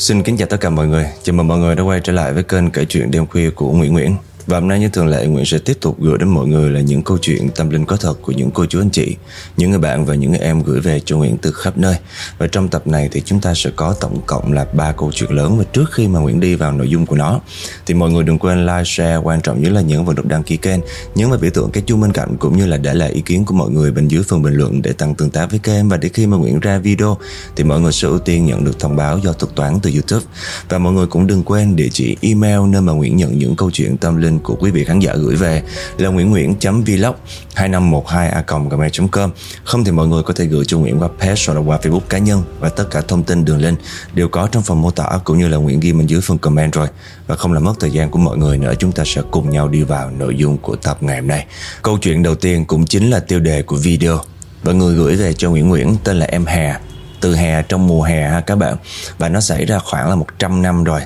Xin kính chào tất cả mọi người. Chào mừng mọi người đã quay trở lại với kênh kể chuyện đêm khuya của Nguyễn Nguyễn và hôm nay như thường lệ Nguyễn sẽ tiếp tục gửi đến mọi người là những câu chuyện tâm linh có thật của những cô chú anh chị Những người bạn và những người em gửi về cho Nguyễn từ khắp nơi. Và trong tập này thì chúng ta sẽ có tổng cộng là ba câu chuyện lớn. Và trước khi mà Nguyễn đi vào nội dung của nó Thì mọi người đừng quên like, share, quan trọng nhất là nhấn vào nút đăng ký kênh Nhấn vào biểu tượng cái chuông bên cạnh cũng như là để lại ý kiến của mọi người bên dưới phần bình luận để tăng tương tác với kênh. Và để khi mà Nguyễn ra video thì mọi người sẽ ưu tiên nhận được thông báo do thuật toán từ YouTube. Và mọi người cũng đừng quên địa chỉ email nơi mà Nguyễn nhận những câu chuyện tâm linh của quý vị khán giả gửi về là nguyễn nguyễn.vlog 2512a.gmail.com Không thì mọi người có thể gửi cho Nguyễn qua page hoặc là qua Facebook cá nhân và tất cả thông tin đường link đều có trong phần mô tả cũng như là Nguyễn ghi bên dưới phần comment rồi. Và không làm mất thời gian của mọi người nữa, chúng ta sẽ cùng nhau đi vào nội dung của tập ngày hôm nay. Câu chuyện đầu tiên cũng chính là tiêu đề của video và người gửi về cho Nguyễn Nguyễn tên là em Hà từ hè trong mùa hè ha các bạn và nó xảy ra khoảng là 100 năm rồi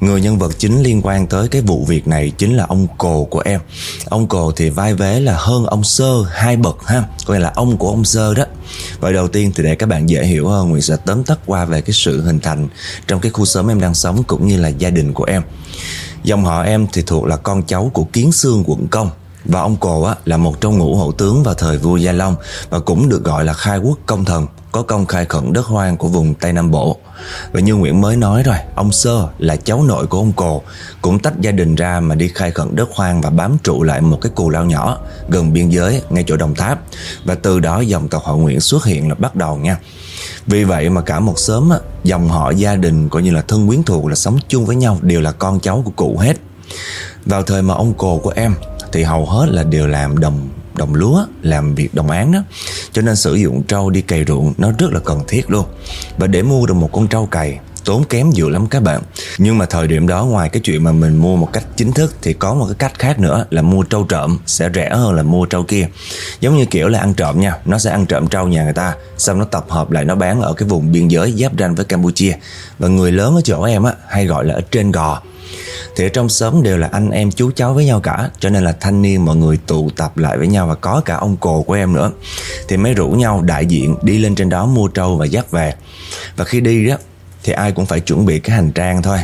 Người nhân vật chính liên quan tới cái vụ việc này chính là ông cồ của em. Ông cồ thì vai vế là hơn ông sơ hai bậc ha Coi là ông của ông sơ đó. Vậy đầu tiên thì để các bạn dễ hiểu hơn Nguyễn sẽ tóm tắt qua về cái sự hình thành Trong cái khu xóm em đang sống cũng như là gia đình của em. Dòng họ em thì thuộc là con cháu của Kiến Sương quận Công. Và ông Cồ á, là một trong ngũ hậu tướng vào thời vua Gia Long và cũng được gọi là khai quốc công thần, có công khai khẩn đất hoang của vùng Tây Nam Bộ. Và như Nguyễn mới nói rồi, ông Sơ là cháu nội của ông Cồ, cũng tách gia đình ra mà đi khai khẩn đất hoang và bám trụ lại một cái cù lao nhỏ gần biên giới ngay chỗ Đồng Tháp. Và từ đó dòng tộc họ Nguyễn xuất hiện là bắt đầu nha. Vì vậy mà cả một xóm á, dòng họ gia đình coi như là thân quyến thuộc là sống chung với nhau đều là con cháu của cụ hết. Vào thời mà ông Cồ của em thì hầu hết là đều làm đồng đồng lúa, làm việc đồng án đó. Cho nên sử dụng trâu đi cày ruộng, nó rất là cần thiết luôn. Và để mua được một con trâu cày tốn kém nhiều lắm các bạn. Nhưng mà thời điểm đó, ngoài cái chuyện mà mình mua một cách chính thức, thì có một cái cách khác nữa là mua trâu trộm, sẽ rẻ hơn là mua trâu kia. Giống như kiểu là ăn trộm nha, nó sẽ ăn trộm trâu nhà người ta, xong nó tập hợp lại, nó bán ở cái vùng biên giới giáp ranh với campuchia. Và người lớn ở chỗ em á, hay gọi là ở trên gò. Thì ở trong xóm đều là anh em chú cháu với nhau cả, cho nên là thanh niên mọi người tụ tập lại với nhau và có cả ông cồ của em nữa. Thì mới rủ nhau đại diện đi lên trên đó mua trâu và dắt về. Và khi đi đó thì ai cũng phải chuẩn bị cái hành trang thôi.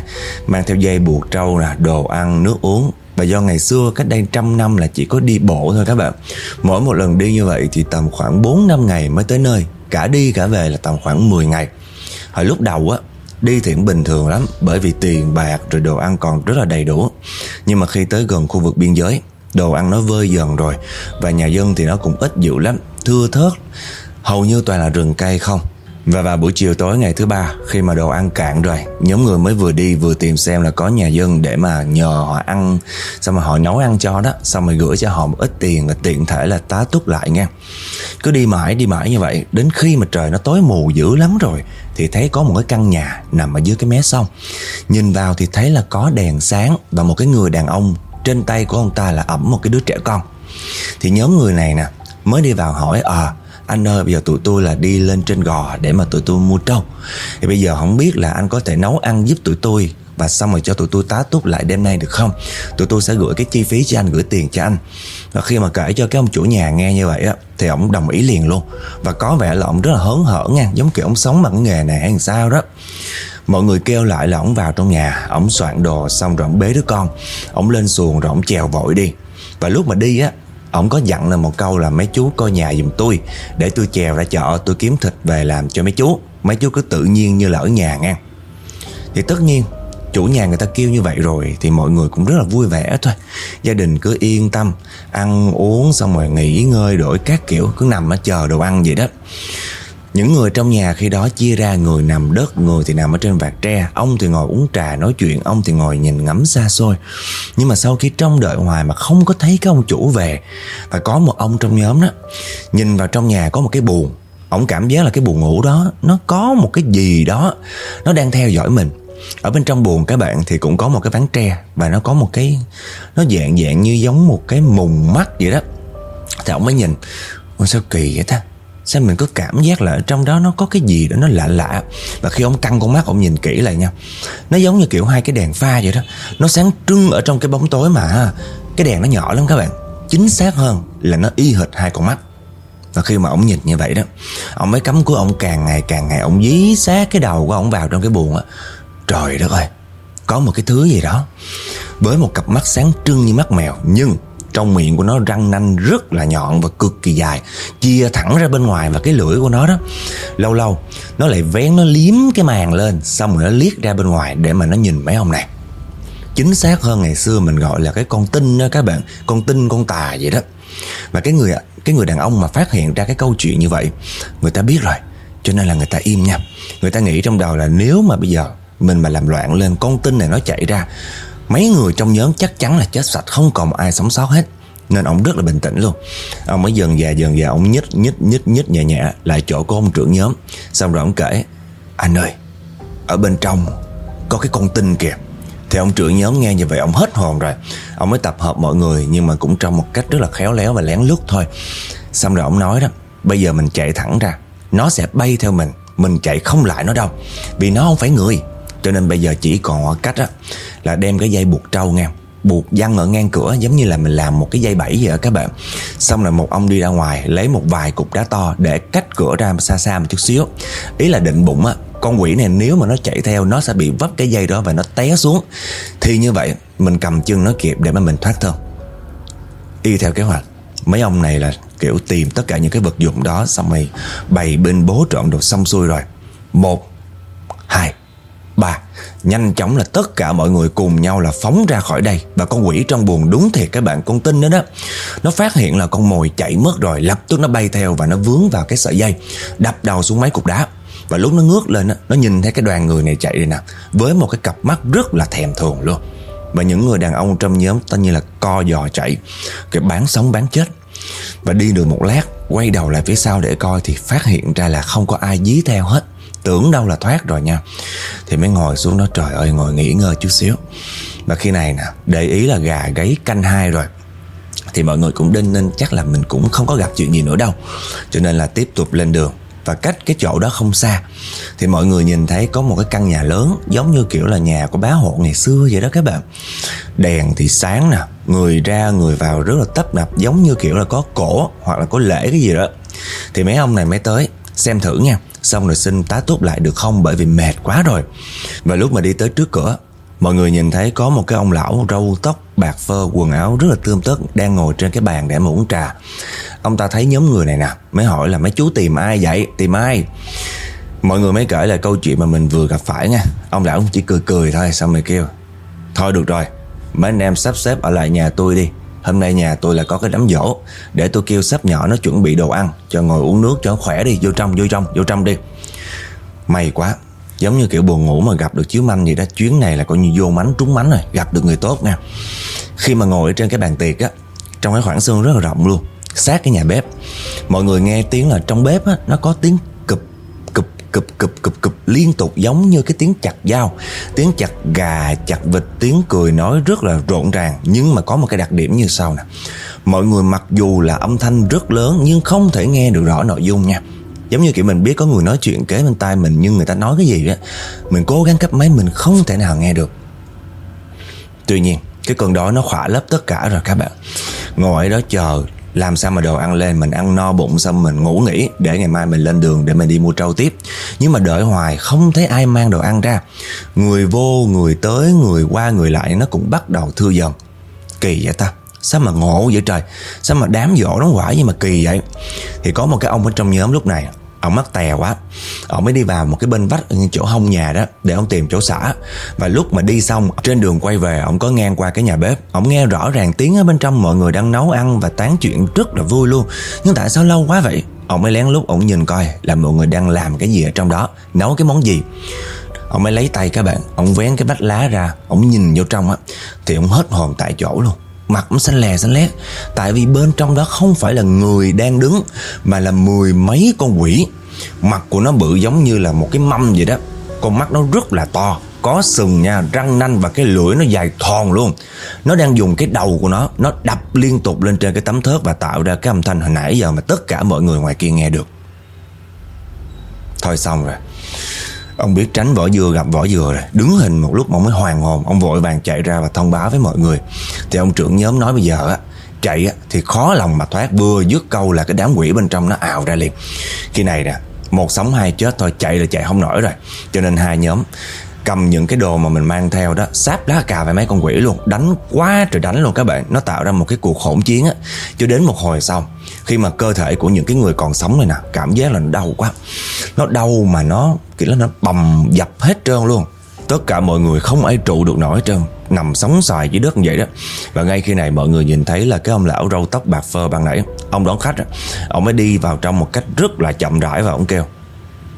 Mang theo dây buộc trâu nè, đồ ăn, nước uống. Và do ngày xưa cách đây trăm năm là chỉ có đi bộ thôi các bạn. Mỗi một lần đi như vậy thì tầm khoảng 4 năm ngày mới tới nơi. Cả đi cả về là tầm khoảng 10 ngày. Hồi lúc đầu á, Đi thì cũng bình thường lắm, Bởi vì tiền, bạc, rồi đồ ăn còn rất là đầy đủ. Nhưng mà khi tới gần khu vực biên giới, Đồ ăn nó vơi dần rồi, Và nhà dân thì nó cũng ít dịu lắm, Thưa thớt. Hầu như toàn là rừng cây không và vào buổi chiều tối ngày thứ ba, khi mà đồ ăn cạn rồi, Nhóm người mới vừa đi vừa tìm xem là có nhà dân để mà nhờ họ ăn Xong mà họ nấu ăn cho đó, Xong rồi gửi cho họ một ít tiền và tiện thể là tá túc lại nha. Cứ đi mãi đi mãi như vậy, Đến khi mà trời nó tối mù dữ lắm rồi, Thì thấy có một cái căn nhà nằm ở dưới cái mé sông. Nhìn vào thì thấy là có đèn sáng Và một cái người đàn ông Trên tay của ông ta là ẩm một cái đứa trẻ con. Thì nhóm người này nè, Mới đi vào hỏi À anh ơi, bây giờ tụi tôi là đi lên trên gò để mà tụi tôi mua trâu. Thì bây giờ không biết là anh có thể nấu ăn giúp tụi tôi và xong rồi cho tụi tôi tá túc lại đêm nay được không? Tụi tôi sẽ gửi cái chi phí cho anh, gửi tiền cho anh. Và khi mà kể cho cái ông chủ nhà nghe như vậy á, thì ông đồng ý liền luôn. Và có vẻ là ông rất là hớn hở nha, giống kiểu ông sống bằng cái nghề này hay sao đó. Mọi người kêu lại là ông vào trong nhà, Ông soạn đồ xong rồi ông bế đứa con. Ông lên xuồng rồi ông chèo vội đi. Và lúc mà đi á Ông có dặn là một câu là mấy chú coi nhà giùm tôi, Để tôi chèo ra chợ, tôi kiếm thịt về làm cho mấy chú. Mấy chú cứ tự nhiên như là ở nhà nha Thì tất nhiên, chủ nhà người ta kêu như vậy rồi Thì mọi người cũng rất là vui vẻ thôi. Gia đình cứ yên tâm, Ăn uống xong rồi nghỉ ngơi đổi các kiểu, Cứ nằm ở chờ đồ ăn vậy đó những người trong nhà khi đó chia ra người nằm đất, người thì nằm ở trên vạt tre, ông thì ngồi uống trà nói chuyện, ông thì ngồi nhìn ngắm xa xôi. Nhưng mà sau khi trông đợi hoài mà không có thấy cái ông chủ về và có một ông trong nhóm đó nhìn vào trong nhà có một cái buồn, ông cảm giác là cái buồn ngủ đó nó có một cái gì đó nó đang theo dõi mình. Ở bên trong buồn các bạn thì cũng có một cái ván tre và nó có một cái nó dạng dạng như giống một cái mùng mắt vậy đó. Thì ông mới nhìn, ôi sao kỳ vậy ta? Xem mình có cảm giác là trong đó nó có cái gì đó nó lạ lạ? Và khi ông căng con mắt, ông nhìn kỹ lại nha. Nó giống như kiểu hai cái đèn pha vậy đó. Nó sáng trưng ở trong cái bóng tối mà Cái đèn nó nhỏ lắm các bạn. Chính xác hơn là nó y hệt hai con mắt. Và khi mà ông nhìn như vậy đó, Ông mới cắm của ông càng ngày càng ngày Ông dí sát cái đầu của ông vào trong cái buồn á. Trời đất ơi, Có một cái thứ gì đó. Với một cặp mắt sáng trưng như mắt mèo, Nhưng trong miệng của nó răng nanh rất là nhọn và cực kỳ dài, chia thẳng ra bên ngoài và cái lưỡi của nó đó. Lâu lâu, nó lại vén, nó liếm cái màng lên, xong rồi nó liếc ra bên ngoài để mà nó nhìn mấy ông này. Chính xác hơn ngày xưa mình gọi là cái con tinh đó các bạn, con tinh con tà vậy đó. Và cái người cái người đàn ông mà phát hiện ra cái câu chuyện như vậy, người ta biết rồi, cho nên là người ta im nha. Người ta nghĩ trong đầu là nếu mà bây giờ mình mà làm loạn lên, con tinh này nó chạy ra mấy người trong nhóm chắc chắn là chết sạch, không còn ai sống sót hết. Nên ông rất là bình tĩnh luôn. Ông mới dần dà dần dà, ông nhích nhích nhích nhích nhẹ nhẹ lại chỗ của ông trưởng nhóm. Xong rồi ông kể, anh ơi, ở bên trong có cái con tinh kìa. Thì ông trưởng nhóm nghe như vậy, ông hết hồn rồi. Ông mới tập hợp mọi người, Nhưng mà cũng trong một cách rất là khéo léo và lén lút thôi. Xong rồi ông nói đó, Bây giờ mình chạy thẳng ra. Nó sẽ bay theo mình Mình chạy không lại nó đâu. Vì nó không phải người. Cho nên bây giờ chỉ còn cách á, Là đem cái dây buộc trâu nghe. Buộc văng ở ngang cửa giống như là mình làm một cái dây bẫy vậy đó các bạn. Xong rồi một ông đi ra ngoài lấy một vài cục đá to để cách cửa ra xa xa một chút xíu. Ý là định bụng á con quỷ này nếu mà nó chạy theo nó sẽ bị vấp cái dây đó và nó té xuống. Thì như vậy mình cầm chân nó kịp để mà mình thoát thân. Y theo kế hoạch mấy ông này là kiểu tìm tất cả những cái vật dụng đó xong rồi bày bên bố trọn đồ xong xuôi rồi. Một hai ba, Nhanh chóng là tất cả mọi người cùng nhau là phóng ra khỏi đây Và con quỷ trong buồng đúng thiệt các bạn con tin đó đó. Nó phát hiện là con mồi chạy mất rồi, Lập tức nó bay theo và nó vướng vào cái sợi dây, Đập đầu xuống mấy cục đá. Và lúc nó ngước lên Nó nhìn thấy cái đoàn người này chạy đi nè, Với một cái cặp mắt rất là thèm thuồng luôn. Và những người đàn ông trong nhóm Tất nhiên là co giò chạy Cái bán sống bán chết. Và đi được một lát, Quay đầu lại phía sau để coi Thì phát hiện ra là không có ai dí theo hết. Tưởng đâu là thoát rồi nha. Thì mới ngồi xuống đó, trời ơi, ngồi nghỉ ngơi chút xíu. Và khi này nè, Để ý là gà gáy canh hai rồi. Thì mọi người cũng đinh nên chắc là mình cũng không có gặp chuyện gì nữa đâu. Cho nên là tiếp tục lên đường. Và cách cái chỗ đó không xa. Thì mọi người nhìn thấy có một cái căn nhà lớn, giống như kiểu là nhà của bá hộ ngày xưa vậy đó các bạn. Đèn thì sáng nè, người ra, người vào rất là tấp nập, giống như kiểu là có cổ hoặc là có lễ cái gì đó. Thì mấy ông này mới tới, xem thử nha. Xong rồi xin tá túc lại được không Bởi vì mệt quá rồi Và lúc mà đi tới trước cửa Mọi người nhìn thấy có một cái ông lão râu tóc bạc phơ quần áo rất là tươm tất đang ngồi trên cái bàn để mà uống trà. Ông ta thấy nhóm người này nè, mới hỏi là mấy chú tìm ai vậy? Tìm ai? Mọi người mới kể lại câu chuyện mà mình vừa gặp phải nha. Ông lão chỉ cười cười thôi xong rồi kêu Thôi được rồi, mấy anh em sắp xếp ở lại nhà tôi đi. Hôm nay nhà tôi là có cái đám dỗ Để tôi kêu sếp nhỏ nó chuẩn bị đồ ăn Cho ngồi uống nước cho khỏe đi Vô trong, vô trong, vô trong đi. May quá Giống như kiểu buồn ngủ mà gặp được chiếu manh vậy đó Chuyến này là coi như vô mánh trúng mánh rồi Gặp được người tốt nha. Khi mà ngồi trên cái bàn tiệc á Trong cái khoảng sân rất là rộng luôn Sát cái nhà bếp. Mọi người nghe tiếng là trong bếp á Nó có tiếng cụp cụp cụp cụp, liên tục giống như cái tiếng chặt dao. Tiếng chặt gà, chặt vịt, tiếng cười nói rất là rộn ràng, nhưng mà có một cái đặc điểm như sau nè. Mọi người mặc dù là âm thanh rất lớn nhưng không thể nghe được rõ nội dung nha. Giống như kiểu mình biết có người nói chuyện kế bên tai mình nhưng người ta nói cái gì đó, mình cố gắng cấp máy mình không thể nào nghe được. Tuy nhiên, cái cơn đói nó khỏa lấp tất cả rồi các bạn. Ngồi ở đó chờ làm sao mà đồ ăn lên, mình ăn no bụng xong mình ngủ nghỉ, để ngày mai mình lên đường để mình đi mua trâu tiếp. Nhưng mà đợi hoài, không thấy ai mang đồ ăn ra. Người vô, người tới, người qua, người lại, nó cũng bắt đầu thưa dần. Kỳ vậy ta, sao mà ngộ vậy trời? Sao mà đám dỗ nó quả gì mà kỳ vậy? Thì có một cái ông ở trong nhóm lúc này ông mắc tè quá. Ông mới đi vào một cái bên vách chỗ hông nhà đó để ông tìm chỗ xả. Và lúc mà đi xong, trên đường quay về, ông có ngang qua cái nhà bếp. Ông nghe rõ ràng tiếng ở bên trong mọi người đang nấu ăn và tán chuyện rất là vui luôn. Nhưng tại sao lâu quá vậy? Ông mới lén lúc ông nhìn coi là mọi người đang làm cái gì ở trong đó, nấu cái món gì. Ông mới lấy tay các bạn, ông vén cái bách lá ra, ông nhìn vô trong á, thì ông hết hồn tại chỗ luôn. Mặt cũng xanh lè xanh lét. Tại vì bên trong đó không phải là người đang đứng Mà là mười mấy con quỷ. Mặt của nó bự giống như là một cái mâm vậy đó. Con mắt nó rất là to Có sừng nha, răng nanh và cái lưỡi nó dài thòn luôn. Nó đang dùng cái đầu của nó Nó đập liên tục lên trên cái tấm thớt Và tạo ra cái âm thanh hồi nãy giờ Mà tất cả mọi người ngoài kia nghe được. Thôi xong rồi. Ông biết tránh vỏ dừa gặp vỏ dừa rồi. Đứng hình một lúc ông mới hoàng hồn. Ông vội vàng chạy ra và thông báo với mọi người. Thì ông trưởng nhóm nói bây giờ á Chạy á, thì khó lòng mà thoát. Vừa dứt câu là cái đám quỷ bên trong nó ào ra liền. Khi này nè Một sống hai chết thôi chạy là chạy không nổi rồi. Cho nên hai nhóm cầm những cái đồ mà mình mang theo đó, sáp lá cà về mấy con quỷ luôn. Đánh quá trời đánh luôn các bạn. Nó tạo ra một cái cuộc hỗn chiến á. Cho đến một hồi sau, khi mà cơ thể của những cái người còn sống này nè, cảm giác là nó đau quá. Nó đau mà nó, kiểu là nó bầm dập hết trơn luôn. Tất cả mọi người không ai trụ được nổi hết trơn. Nằm sóng xoài dưới đất như vậy đó. Và ngay khi này mọi người nhìn thấy là cái ông lão râu tóc bạc phơ ban nãy, ông đón khách ông mới đi vào trong một cách rất là chậm rãi và ông kêu,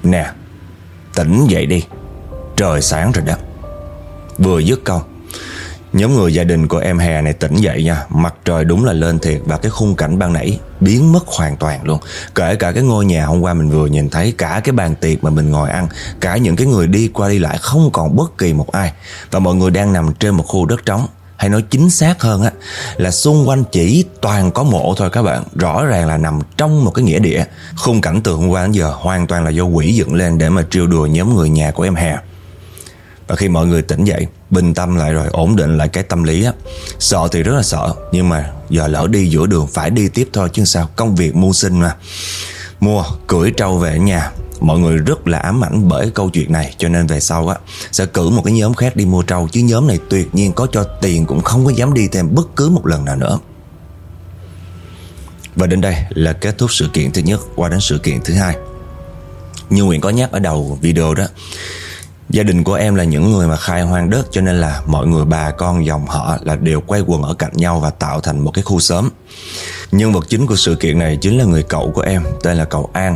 nè, tỉnh dậy đi trời sáng rồi đó. Vừa dứt câu, Nhóm người gia đình của em hè này tỉnh dậy nha. Mặt trời đúng là lên thiệt Và cái khung cảnh ban nãy biến mất hoàn toàn luôn. Kể cả cái ngôi nhà hôm qua mình vừa nhìn thấy, Cả cái bàn tiệc mà mình ngồi ăn, Cả những cái người đi qua đi lại Không còn bất kỳ một ai. Và mọi người đang nằm trên một khu đất trống. Hay nói chính xác hơn á, là xung quanh chỉ toàn có mộ thôi các bạn. Rõ ràng là nằm trong một cái nghĩa địa. Khung cảnh từ hôm qua đến giờ hoàn toàn là do quỷ dựng lên để mà trêu đùa nhóm người nhà của em hè và khi mọi người tỉnh dậy, Bình tâm lại rồi, ổn định lại cái tâm lý á. Sợ thì rất là sợ, Nhưng mà giờ lỡ đi giữa đường, Phải đi tiếp thôi, chứ sao? Công việc mưu sinh mà. Mua cưỡi trâu về nhà, Mọi người rất là ám ảnh bởi câu chuyện này, Cho nên về sau á, Sẽ cử một cái nhóm khác đi mua trâu, Chứ nhóm này tuyệt nhiên có cho tiền Cũng không có dám đi thêm bất cứ một lần nào nữa. Và đến đây là kết thúc sự kiện thứ nhất, Qua đến sự kiện thứ hai. Như Nguyễn có nhắc ở đầu video đó Gia đình của em là những người mà khai hoang đất cho nên là mọi người bà con dòng họ là đều quay quần ở cạnh nhau và tạo thành một cái khu xóm. Nhân vật chính của sự kiện này chính là người cậu của em, tên là cậu An.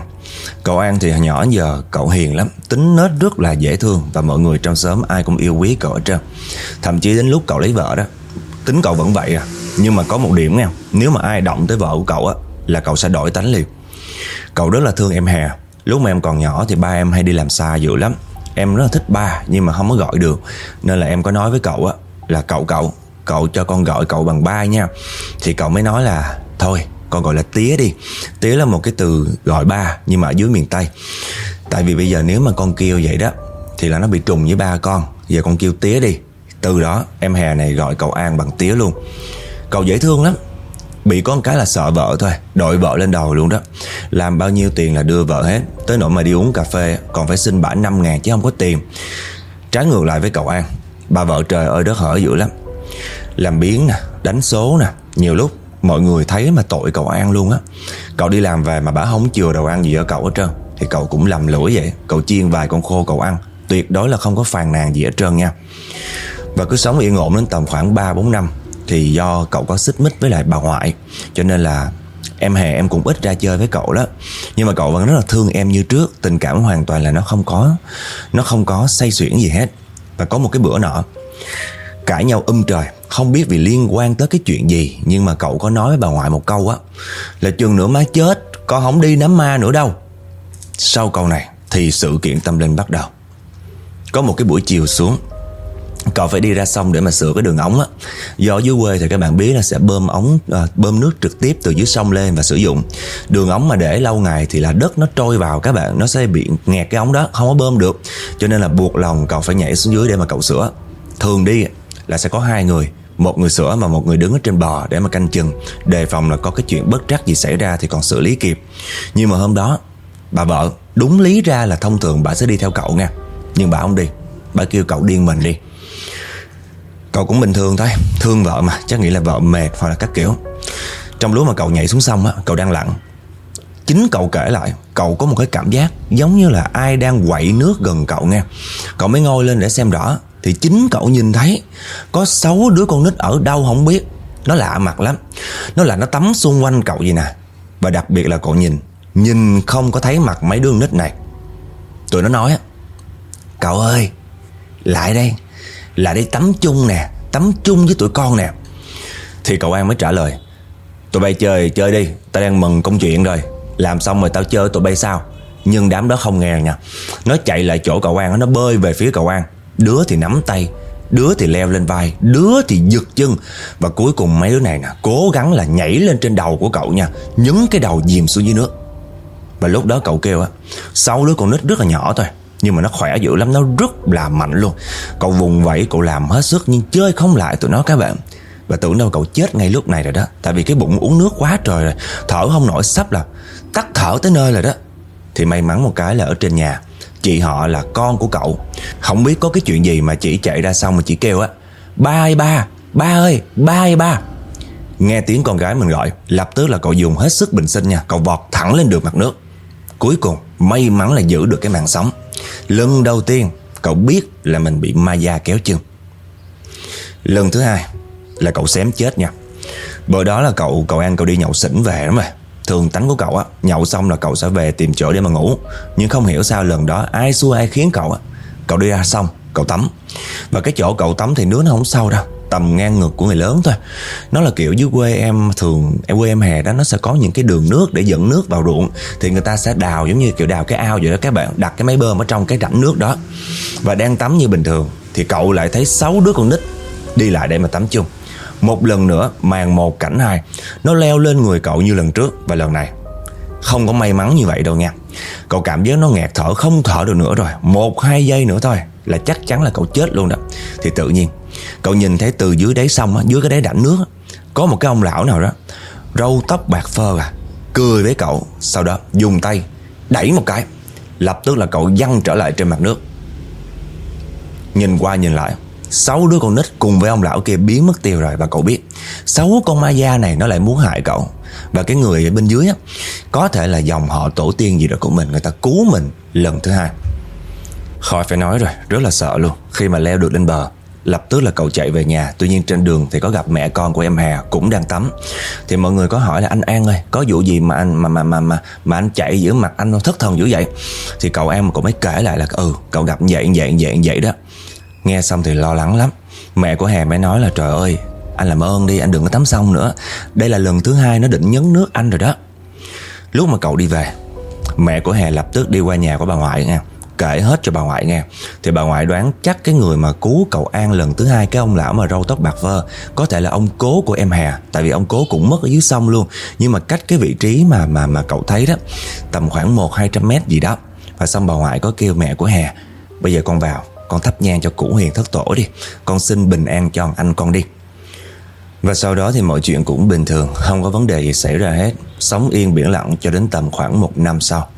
Cậu An thì nhỏ giờ cậu hiền lắm, tính nết rất là dễ thương và mọi người trong xóm ai cũng yêu quý cậu hết trơn. Thậm chí đến lúc cậu lấy vợ đó, tính cậu vẫn vậy à. Nhưng mà có một điểm nha, nếu mà ai động tới vợ của cậu á là cậu sẽ đổi tánh liền. Cậu rất là thương em Hè. Lúc mà em còn nhỏ thì ba em hay đi làm xa dữ lắm em rất là thích ba, nhưng mà không có gọi được. Nên là em có nói với cậu á, là cậu cậu cậu cho con gọi cậu bằng ba nha. Thì cậu mới nói là, thôi, con gọi là tía đi. Tía là một cái từ gọi ba, nhưng mà ở dưới miền tây. Tại vì bây giờ nếu mà con kêu vậy đó, thì là nó bị trùng với ba con. Giờ con kêu tía đi. Từ đó, em hè này gọi cậu an bằng tía luôn. Cậu dễ thương lắm. Bị có một cái là sợ vợ thôi Đội vợ lên đầu luôn đó. Làm bao nhiêu tiền là đưa vợ hết. Tới nỗi mà đi uống cà phê Còn phải xin bả 5 ngàn chứ không có tiền. Trái ngược lại với cậu An Bà vợ trời ơi đất hở dữ lắm. Làm biến nè, đánh số nè Nhiều lúc mọi người thấy mà tội cậu An luôn á. Cậu đi làm về mà bà không chừa đầu ăn gì ở cậu hết trơn Thì cậu cũng làm lỗi vậy. Cậu chiên vài con khô cậu ăn Tuyệt đối là không có phàn nàn gì hết trơn nha. Và cứ sống yên ổn đến tầm khoảng 3-4 năm thì do cậu có xích mích với lại bà ngoại, cho nên là em hè em cũng ít ra chơi với cậu đó nhưng mà cậu vẫn rất là thương em như trước, tình cảm hoàn toàn là nó không có, nó không có say xuyển gì hết. Và có một cái bữa nọ, cãi nhau um trời, không biết vì liên quan tới cái chuyện gì, nhưng mà cậu có nói với bà ngoại một câu á, là chừng nữa má chết, con không đi nắm ma nữa đâu. Sau câu này thì sự kiện tâm linh bắt đầu. Có một cái buổi chiều xuống cậu phải đi ra sông để mà sửa cái đường ống á. Do dưới quê thì các bạn biết là sẽ bơm ống à, bơm nước trực tiếp từ dưới sông lên và sử dụng. Đường ống mà để lâu ngày thì là đất nó trôi vào các bạn nó sẽ bị nghẹt cái ống đó không có bơm được. Cho nên là buộc lòng cậu phải nhảy xuống dưới để mà cậu sửa. Thường đi là sẽ có hai người một người sửa mà một người đứng ở trên bò để mà canh chừng đề phòng là có cái chuyện bất trắc gì xảy ra thì còn xử lý kịp. Nhưng mà hôm đó bà vợ đúng lý ra là thông thường bà sẽ đi theo cậu nha nhưng bà không đi. Bà kêu cậu điên mình đi. Cậu cũng bình thường thôi, Thương vợ mà, Chắc nghĩ là vợ mệt hoặc là các kiểu. Trong lúc mà cậu nhảy xuống sông á, Cậu đang lặn. Chính cậu kể lại, Cậu có một cái cảm giác Giống như là ai đang quậy nước gần cậu nghe. Cậu mới ngồi lên để xem rõ, Thì chính cậu nhìn thấy Có sáu đứa con nít ở đâu không biết. Nó lạ mặt lắm. Nó là nó tắm xung quanh cậu gì nè. Và đặc biệt là cậu nhìn Nhìn không có thấy mặt mấy đứa nít này. Tụi nó nói Cậu ơi, Lại đây là đi tắm chung nè, Tắm chung với tụi con nè. Thì cậu An mới trả lời, Tụi bay chơi chơi đi, Tao đang mừng công chuyện rồi. Làm xong rồi tao chơi tụi bay sao? Nhưng đám đó không nghe nha. Nó chạy lại chỗ cậu An Nó bơi về phía cậu An. Đứa thì nắm tay, Đứa thì leo lên vai, Đứa thì giật chân. Và cuối cùng mấy đứa này nè, Cố gắng là nhảy lên trên đầu của cậu nha, Nhấn cái đầu dìm xuống dưới nước. Và lúc đó cậu kêu á, Sáu đứa con nít rất là nhỏ thôi nhưng mà nó khỏe dữ lắm, Nó rất là mạnh luôn. Cậu vùng vẫy, cậu làm hết sức, Nhưng chơi không lại tụi nó các bạn. Và tưởng đâu cậu chết ngay lúc này rồi đó. Tại vì cái bụng uống nước quá trời rồi, Thở không nổi, sắp là tắt thở tới nơi rồi đó. Thì may mắn một cái là ở trên nhà, Chị họ là con của cậu. Không biết có cái chuyện gì mà chỉ chạy ra xong mà chỉ kêu á, Ba ơi, ba Ba ơi ba ơi, ba. Nghe tiếng con gái mình gọi, Lập tức là cậu dùng hết sức bình sinh nha, Cậu vọt thẳng lên được mặt nước. Cuối cùng, may mắn là giữ được cái mạng sống. Lần đầu tiên cậu biết là mình bị ma da kéo chân. Lần thứ hai là cậu xém chết nha. Bữa đó là cậu cậu ăn, cậu đi nhậu xỉn về đúng rồi Thường tánh của cậu á, Nhậu xong là cậu sẽ về tìm chỗ để mà ngủ. Nhưng không hiểu sao lần đó ai xua ai khiến cậu á. Cậu đi ra xong, cậu tắm. Và cái chỗ cậu tắm thì nước nó không sâu đâu. Tầm ngang ngực của người lớn thôi. Nó là kiểu dưới quê em thường, em Quê em hè đó, nó sẽ có những cái đường nước để dẫn nước vào ruộng. Thì người ta sẽ đào giống như kiểu đào cái ao vậy đó, các bạn, Đặt cái máy bơm ở trong cái rãnh nước đó. Và đang tắm như bình thường, Thì cậu lại thấy sáu đứa con nít Đi lại để mà tắm chung. Một lần nữa, màn một cảnh hai, Nó leo lên người cậu như lần trước. Và lần này, không có may mắn như vậy đâu nha. Cậu cảm giác nó nghẹt thở, không thở được nữa rồi. Một, hai giây nữa thôi, Là chắc chắn là cậu chết luôn đó. Thì tự nhiên Cậu nhìn thấy từ dưới đáy sông Dưới cái đáy đảnh nước Có một cái ông lão nào đó, Râu tóc bạc phơ à Cười với cậu, Sau đó dùng tay Đẩy một cái, Lập tức là cậu văng trở lại trên mặt nước. Nhìn qua nhìn lại, Sáu đứa con nít cùng với ông lão kia biến mất tiêu rồi, Và cậu biết Sáu con ma da này nó lại muốn hại cậu. Và cái người ở bên dưới á, Có thể là dòng họ tổ tiên gì đó của mình, Người ta cứu mình lần thứ hai. Khỏi phải nói rồi, Rất là sợ luôn, Khi mà leo được lên bờ. Lập tức là cậu chạy về nhà. Tuy nhiên trên đường thì có gặp mẹ con của em Hà Cũng đang tắm. Thì mọi người có hỏi là anh An ơi Có vụ gì mà anh mà mà mà mà, mà anh chạy giữa mặt anh thất thần dữ vậy? Thì cậu em cũng mới kể lại là Ừ cậu gặp vậy vậy vậy vậy đó. Nghe xong thì lo lắng lắm. Mẹ của Hà mới nói là trời ơi Anh làm ơn đi anh đừng có tắm xong nữa. Đây là lần thứ hai nó định nhấn nước anh rồi đó. Lúc mà cậu đi về Mẹ của Hà lập tức đi qua nhà của bà ngoại nha. Kể hết cho bà ngoại nghe. Thì bà ngoại đoán chắc cái người mà cứu cậu An lần thứ hai, Cái ông lão mà râu tóc bạc vơ, Có thể là ông cố của em Hà, Tại vì ông cố cũng mất ở dưới sông luôn. Nhưng mà cách cái vị trí mà mà mà cậu thấy đó, Tầm khoảng 1-200 mét gì đó. Và xong bà ngoại có kêu mẹ của Hà, Bây giờ con vào, con thắp nhang cho củ huyền thất tổ đi. Con xin bình an cho anh con đi. Và sau đó thì mọi chuyện cũng bình thường, Không có vấn đề gì xảy ra hết. Sống yên biển lặng cho đến tầm khoảng một năm sau.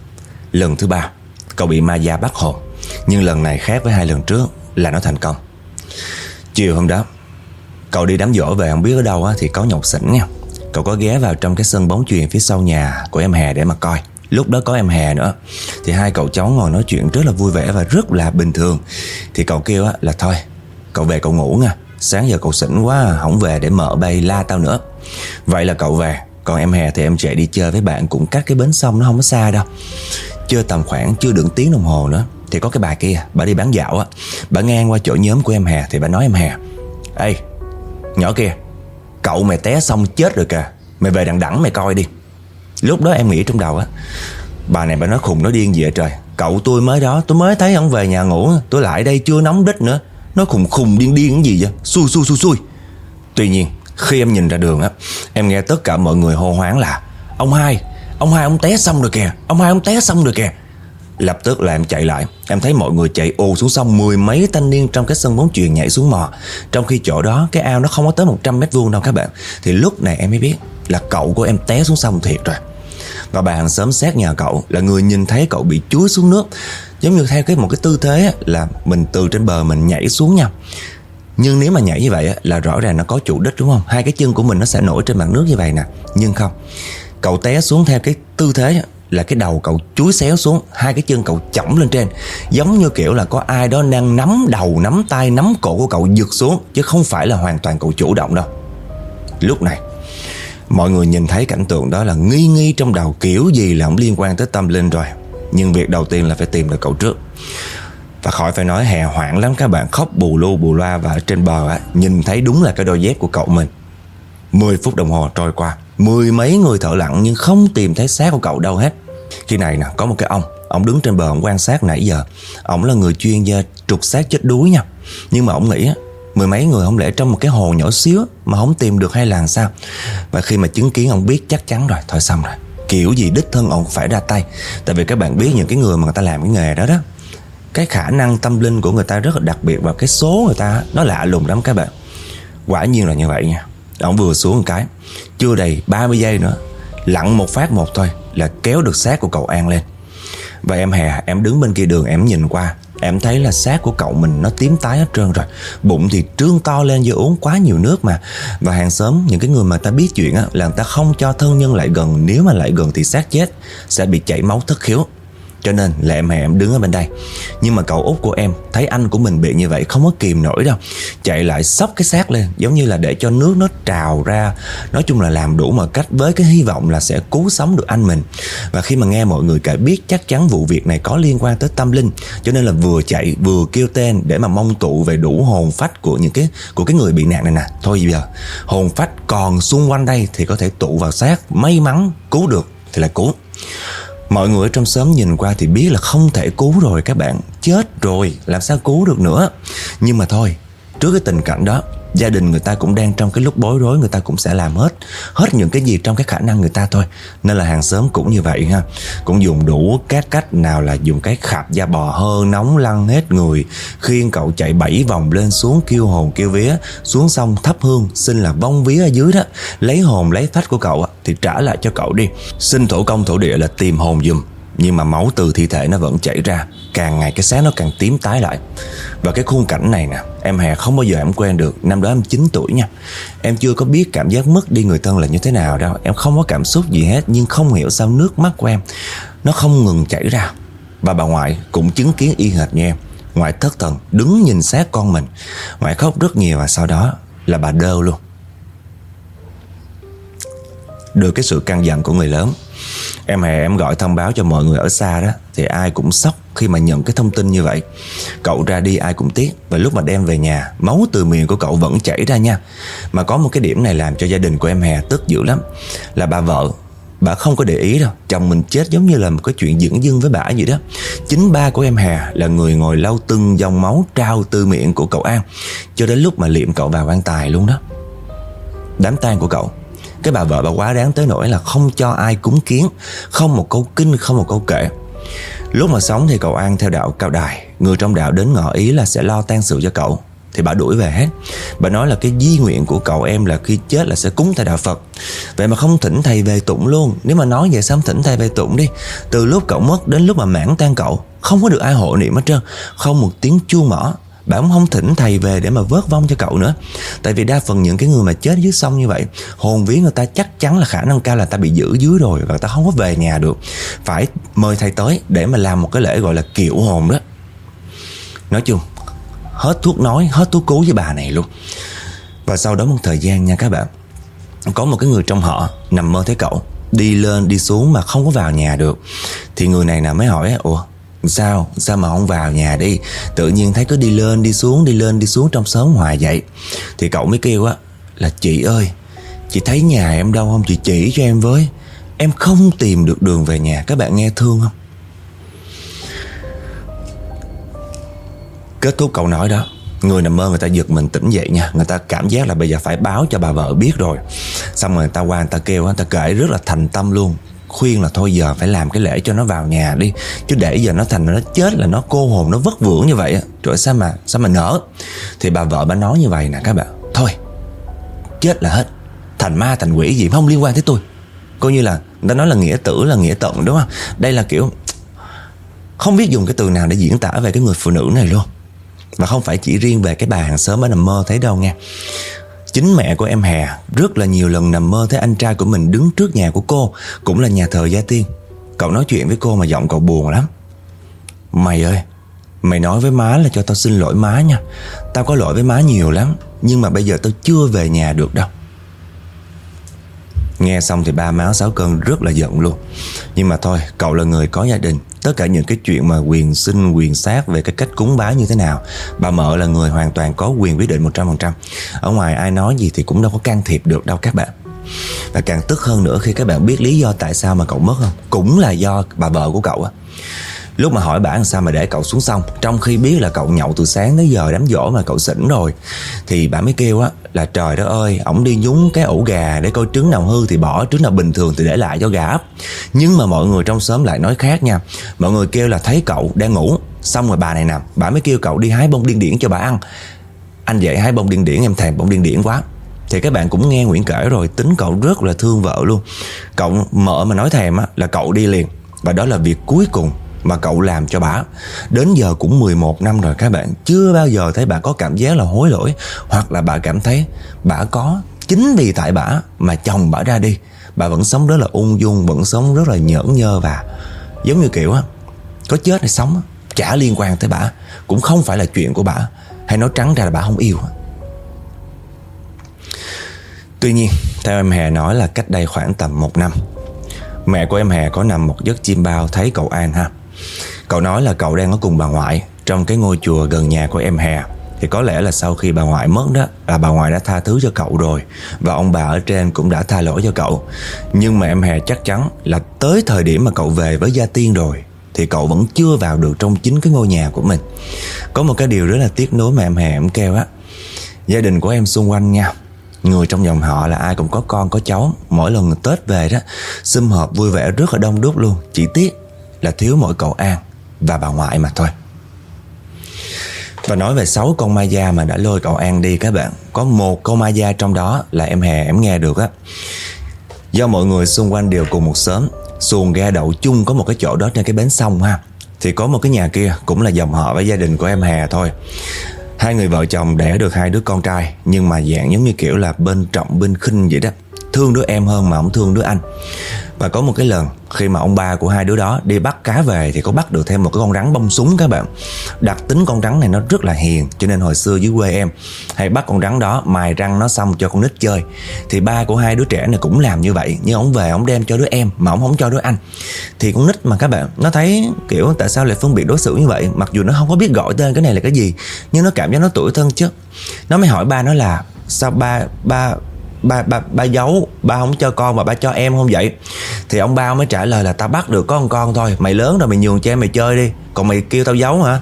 Lần thứ ba. Cậu bị ma gia bắt hồn. Nhưng lần này khác với hai lần trước Là nó thành công. Chiều hôm đó Cậu đi đám dỗ về không biết ở đâu á, Thì có nhọc xỉn nha. Cậu có ghé vào trong cái sân bóng chuyền phía sau nhà của em Hà để mà coi. Lúc đó có em Hà nữa Thì hai cậu cháu ngồi nói chuyện rất là vui vẻ và rất là bình thường. Thì cậu kêu là thôi Cậu về cậu ngủ nha. Sáng giờ cậu xỉn quá không về để mở bay la tao nữa. Vậy là cậu về Còn em Hà thì em chạy đi chơi với bạn Cũng cách cái bến sông nó không có xa đâu. Chưa tầm khoảng, chưa được tiếng đồng hồ nữa. Thì có cái bà kia, Bà đi bán dạo á. Bà ngang qua chỗ nhóm của em Hà, Thì bà nói em Hà, Ê, nhỏ kia, Cậu mày té xong chết rồi kìa, Mày về đằng đẳng mày coi đi. Lúc đó em nghĩ trong đầu á, Bà này bà nói khùng nói điên gì vậy trời, Cậu tôi mới đó, tôi mới thấy ông về nhà ngủ, Tôi lại đây chưa nóng đít nữa. Nó khùng khùng điên điên cái gì vậy? Xui xui xui xui. Tuy nhiên, khi em nhìn ra đường á, Em nghe tất cả mọi người hô hoáng là, Ông hai Ông hai ông té xong rồi kìa. Ông hai ông té xong rồi kìa. Lập tức là em chạy lại. Em thấy mọi người chạy ô xuống sông, Mười mấy thanh niên trong cái sân bóng chuyền nhảy xuống mò. Trong khi chỗ đó, cái ao nó không có tới 100 mét vuông đâu các bạn. Thì lúc này em mới biết Là cậu của em té xuống sông thiệt rồi. Và bà hàng xóm xét nhà cậu là người nhìn thấy cậu bị chuối xuống nước. Giống như theo cái một cái tư thế là mình từ trên bờ mình nhảy xuống nha. Nhưng nếu mà nhảy như vậy là rõ ràng nó có chủ đích đúng không? Hai cái chân của mình nó sẽ nổi trên mặt nước như vậy nè. Nhưng không. Cậu té xuống theo cái tư thế là cái đầu cậu chuối xéo xuống Hai cái chân cậu chỏng lên trên. Giống như kiểu là có ai đó đang nắm đầu, nắm tay, nắm cổ của cậu giật xuống Chứ không phải là hoàn toàn cậu chủ động đâu. Lúc này Mọi người nhìn thấy cảnh tượng đó là nghi nghi trong đầu kiểu gì là không liên quan tới tâm linh rồi. Nhưng việc đầu tiên là phải tìm được cậu trước. Và khỏi phải nói hè hoảng lắm các bạn khóc bù lu bù loa và ở trên bờ á, nhìn thấy đúng là cái đôi dép của cậu mình. 10 phút đồng hồ trôi qua. Mười mấy người thợ lặng nhưng không tìm thấy xác của cậu đâu hết. Khi này nè, có một cái ông Ông đứng trên bờ ông quan sát nãy giờ. Ông là người chuyên gia trục xác chết đuối nha. Nhưng mà ông nghĩ Mười mấy người không lẽ trong một cái hồ nhỏ xíu Mà không tìm được hay là sao? Và khi mà chứng kiến, ông biết chắc chắn rồi. Thôi xong rồi. Kiểu gì đích thân ông phải ra tay. Tại vì các bạn biết những cái người mà người ta làm cái nghề đó đó, Cái khả năng tâm linh của người ta rất là đặc biệt Và cái số người ta nó lạ lùng lắm các bạn. Quả nhiên là như vậy nha. Ông vừa xuống một cái. Chưa đầy 30 giây nữa, Lặn một phát một thôi Là kéo được xác của cậu An lên. Và em hè, em đứng bên kia đường, em nhìn qua, Em thấy là xác của cậu mình nó tím tái hết trơn rồi. Bụng thì trương to lên do uống quá nhiều nước mà. Và hàng xóm, những cái người mà ta biết chuyện á, Là người ta không cho thân nhân lại gần. Nếu mà lại gần thì xác chết Sẽ bị chảy máu thất khiếu cho nên là em em đứng ở bên đây. Nhưng mà cậu út của em thấy anh của mình bị như vậy Không có kìm nổi đâu. Chạy lại sóc cái xác lên, Giống như là để cho nước nó trào ra. Nói chung là làm đủ mọi cách Với cái hy vọng là sẽ cứu sống được anh mình. Và khi mà nghe mọi người kể biết Chắc chắn vụ việc này có liên quan tới tâm linh. Cho nên là vừa chạy, vừa kêu tên Để mà mong tụ về đủ hồn phách Của những cái, của cái người bị nạn này nè. Thôi bây giờ, hồn phách còn xung quanh đây Thì có thể tụ vào xác, May mắn cứu được thì là cứu. Mọi người ở trong xóm nhìn qua thì biết là không thể cứu rồi các bạn. Chết rồi, làm sao cứu được nữa? Nhưng mà thôi, trước cái tình cảnh đó gia đình người ta cũng đang trong cái lúc bối rối, người ta cũng sẽ làm hết hết những cái gì trong cái khả năng người ta thôi. Nên là hàng xóm cũng như vậy ha. Cũng dùng đủ các cách nào là dùng cái khạp da bò hơ, nóng lăn hết người, khiêng cậu chạy bảy vòng lên xuống, kêu hồn kêu vía, xuống sông thắp hương, xin là vong vía ở dưới đó. Lấy hồn, lấy phách của cậu thì trả lại cho cậu đi. Xin thổ công thổ địa là tìm hồn dùm nhưng mà máu từ thi thể nó vẫn chảy ra. Càng ngày cái sáng nó càng tím tái lại. Và cái khung cảnh này nè, Em hè không bao giờ em quen được. Năm đó em 9 tuổi nha. Em chưa có biết cảm giác mất đi người thân là như thế nào đâu. Em không có cảm xúc gì hết, Nhưng không hiểu sao nước mắt của em, Nó không ngừng chảy ra. Và bà ngoại cũng chứng kiến y hệt như em. Ngoại thất thần, đứng nhìn xác con mình. Ngoại khóc rất nhiều và sau đó là bà đơ luôn. Được cái sự căng dặn của người lớn, Em hè em gọi thông báo cho mọi người ở xa đó, Thì ai cũng sốc khi mà nhận cái thông tin như vậy. Cậu ra đi, ai cũng tiếc. Và lúc mà đem về nhà, Máu từ miệng của cậu vẫn chảy ra nha. Mà có một cái điểm này làm cho gia đình của em Hè tức dữ lắm. Là bà vợ, Bà không có để ý đâu. Chồng mình chết giống như là một cái chuyện dưỡng dưng với bà vậy đó. Chính ba của em Hà là người ngồi lau từng dòng máu trao từ miệng của cậu An, Cho đến lúc mà liệm cậu vào quan tài luôn đó. Đám tang của cậu, cái bà vợ bà quá đáng tới nỗi là không cho ai cúng kiến, Không một câu kinh, không một câu kệ. Lúc mà sống thì cậu An theo đạo cao đài. Người trong đạo đến ngỏ ý là sẽ lo tan sự cho cậu. Thì bà đuổi về hết. Bà nói là cái di nguyện của cậu em là khi chết là sẽ cúng tại đạo Phật. Vậy mà không thỉnh thầy về tụng luôn. Nếu mà nói vậy sao thỉnh thầy về tụng đi? Từ lúc cậu mất đến lúc mà mãn tan cậu, Không có được ai hộ niệm hết trơn. Không một tiếng chuông mỏ Bà cũng không thỉnh thầy về để mà vớt vong cho cậu nữa. Tại vì đa phần những cái người mà chết dưới sông như vậy Hồn vía người ta chắc chắn là khả năng cao là ta bị giữ dưới rồi Và ta không có về nhà được. Phải mời thầy tới để mà làm một cái lễ gọi là kiệu hồn đó. Nói chung Hết thuốc nói, hết thuốc cứu với bà này luôn. Và sau đó một thời gian nha các bạn Có một cái người trong họ nằm mơ thấy cậu Đi lên đi xuống mà không có vào nhà được. Thì người này nào mới hỏi Ủa Sao? Sao mà không vào nhà đi? Tự nhiên thấy cứ đi lên, đi xuống, Đi lên, đi xuống trong xóm hoài vậy. Thì cậu mới kêu á, Là chị ơi, Chị thấy nhà em đâu không? Chị chỉ cho em với. Em không tìm được đường về nhà. Các bạn nghe thương không? Kết thúc cậu nói đó, Người nằm mơ người ta giật mình tỉnh dậy nha. Người ta cảm giác là bây giờ phải báo cho bà vợ biết rồi. Xong rồi người ta qua người ta kêu Người ta kể rất là thành tâm luôn khuyên là thôi giờ phải làm cái lễ cho nó vào nhà đi, chứ để giờ nó thành nó chết là nó cô hồn, nó vất vưởng như vậy trời sao mà sao mà nở thì bà vợ bà nói như vậy nè các bạn. Thôi, chết là hết. Thành ma, thành quỷ gì không liên quan tới tôi. Coi như là người ta nói là nghĩa tử là nghĩa tận, đúng không? Đây là kiểu, không biết dùng cái từ nào để diễn tả về cái người phụ nữ này luôn. Và không phải chỉ riêng về cái bà hàng xóm ở nằm mơ thấy đâu nha Chính mẹ của em hè rất là nhiều lần nằm mơ thấy anh trai của mình đứng trước nhà của cô, cũng là nhà thờ Gia Tiên. Cậu nói chuyện với cô mà giọng cậu buồn lắm. Mày ơi, mày nói với má là cho tao xin lỗi má nha. Tao có lỗi với má nhiều lắm, nhưng mà bây giờ tao chưa về nhà được đâu. Nghe xong thì ba má Sáu Cơn rất là giận luôn. Nhưng mà thôi, cậu là người có gia đình. Tất cả những cái chuyện mà quyền sinh quyền sát Về cái cách cúng bái như thế nào, Bà mợ là người hoàn toàn có quyền quyết định 100% Ở ngoài ai nói gì thì cũng đâu có can thiệp được đâu các bạn. Và càng tức hơn nữa khi các bạn biết lý do tại sao mà cậu mất không? Cũng là do bà vợ của cậu á. Lúc mà hỏi bà sao mà để cậu xuống sông Trong khi biết là cậu nhậu từ sáng tới giờ đám dỗ mà cậu xỉn rồi Thì bà mới kêu á là trời đất ơi Ổng đi nhúng cái ổ gà để coi trứng nào hư thì bỏ Trứng nào bình thường thì để lại cho gà ấp. Nhưng mà mọi người trong xóm lại nói khác nha Mọi người kêu là thấy cậu đang ngủ. Xong rồi bà này nè Bà mới kêu cậu đi hái bông điên điển cho bà ăn. Anh dậy hái bông điên điển em thèm bông điên điển quá. Thì các bạn cũng nghe Nguyễn kể rồi Tính cậu rất là thương vợ luôn. Cậu mợ mà nói thèm á, là cậu đi liền. Và đó là việc cuối cùng mà cậu làm cho bà. Đến giờ cũng 11 năm rồi các bạn. Chưa bao giờ thấy bà có cảm giác là hối lỗi, Hoặc là bà cảm thấy bà có Chính vì tại bà mà chồng bà ra đi. Bà vẫn sống rất là ung dung, Vẫn sống rất là nhẫn nhơ và Giống như kiểu á, Có chết hay sống chả liên quan tới bà. Cũng không phải là chuyện của bà. Hay nói trắng ra là bà không yêu. Tuy nhiên, Theo em Hà nói là cách đây khoảng tầm một năm. Mẹ của em Hà có nằm một giấc chim bao, Thấy cậu An ha. Cậu nói là cậu đang ở cùng bà ngoại, Trong cái ngôi chùa gần nhà của em Hà thì có lẽ là sau khi bà ngoại mất đó, là bà ngoại đã tha thứ cho cậu rồi, và ông bà ở trên cũng đã tha lỗi cho cậu. Nhưng mà em Hà chắc chắn là tới thời điểm mà cậu về với gia tiên rồi, thì cậu vẫn chưa vào được trong chính cái ngôi nhà của mình. Có một cái điều rất là tiếc nuối mà em Hà em kêu á. Gia đình của em xung quanh nha, người trong dòng họ là ai cũng có con, có cháu. Mỗi lần tết về đó, sum họp vui vẻ rất là đông đúc luôn. Chỉ tiếc là thiếu mỗi cậu an và bà ngoại mà thôi. Và nói về sáu con ma da mà đã lôi cậu An đi các bạn, Có một con ma da trong đó là em Hà em nghe được á. Do mọi người xung quanh đều cùng một xóm, Xuồng ga đậu chung có một cái chỗ đó trên cái bến sông ha. Thì có một cái nhà kia cũng là dòng họ với gia đình của em Hà thôi. Hai người vợ chồng đẻ được hai đứa con trai, Nhưng mà dạng giống như kiểu là bên trọng, bên khinh vậy đó. Thương đứa em hơn mà ông thương đứa anh và có một cái lần, khi mà ông ba của hai đứa đó đi bắt cá về thì có bắt được thêm một cái con rắn bông súng các bạn. Đặc tính con rắn này nó rất là hiền, cho nên hồi xưa dưới quê em hay bắt con rắn đó, mài răng nó xong cho con nít chơi. Thì ba của hai đứa trẻ này cũng làm như vậy, nhưng ông về ông đem cho đứa em mà ông không cho đứa anh. Thì con nít mà các bạn, nó thấy kiểu tại sao lại phân biệt đối xử như vậy, mặc dù nó không có biết gọi tên cái này là cái gì, nhưng nó cảm giác nó tuổi thân chứ. Nó mới hỏi ba nó là, sao ba ba ba ba ba giấu, ba không cho con mà ba cho em không vậy? Thì ông ba mới trả lời là tao bắt được có con con thôi, mày lớn rồi mày nhường cho em mày chơi đi. Còn mày kêu tao giấu hả?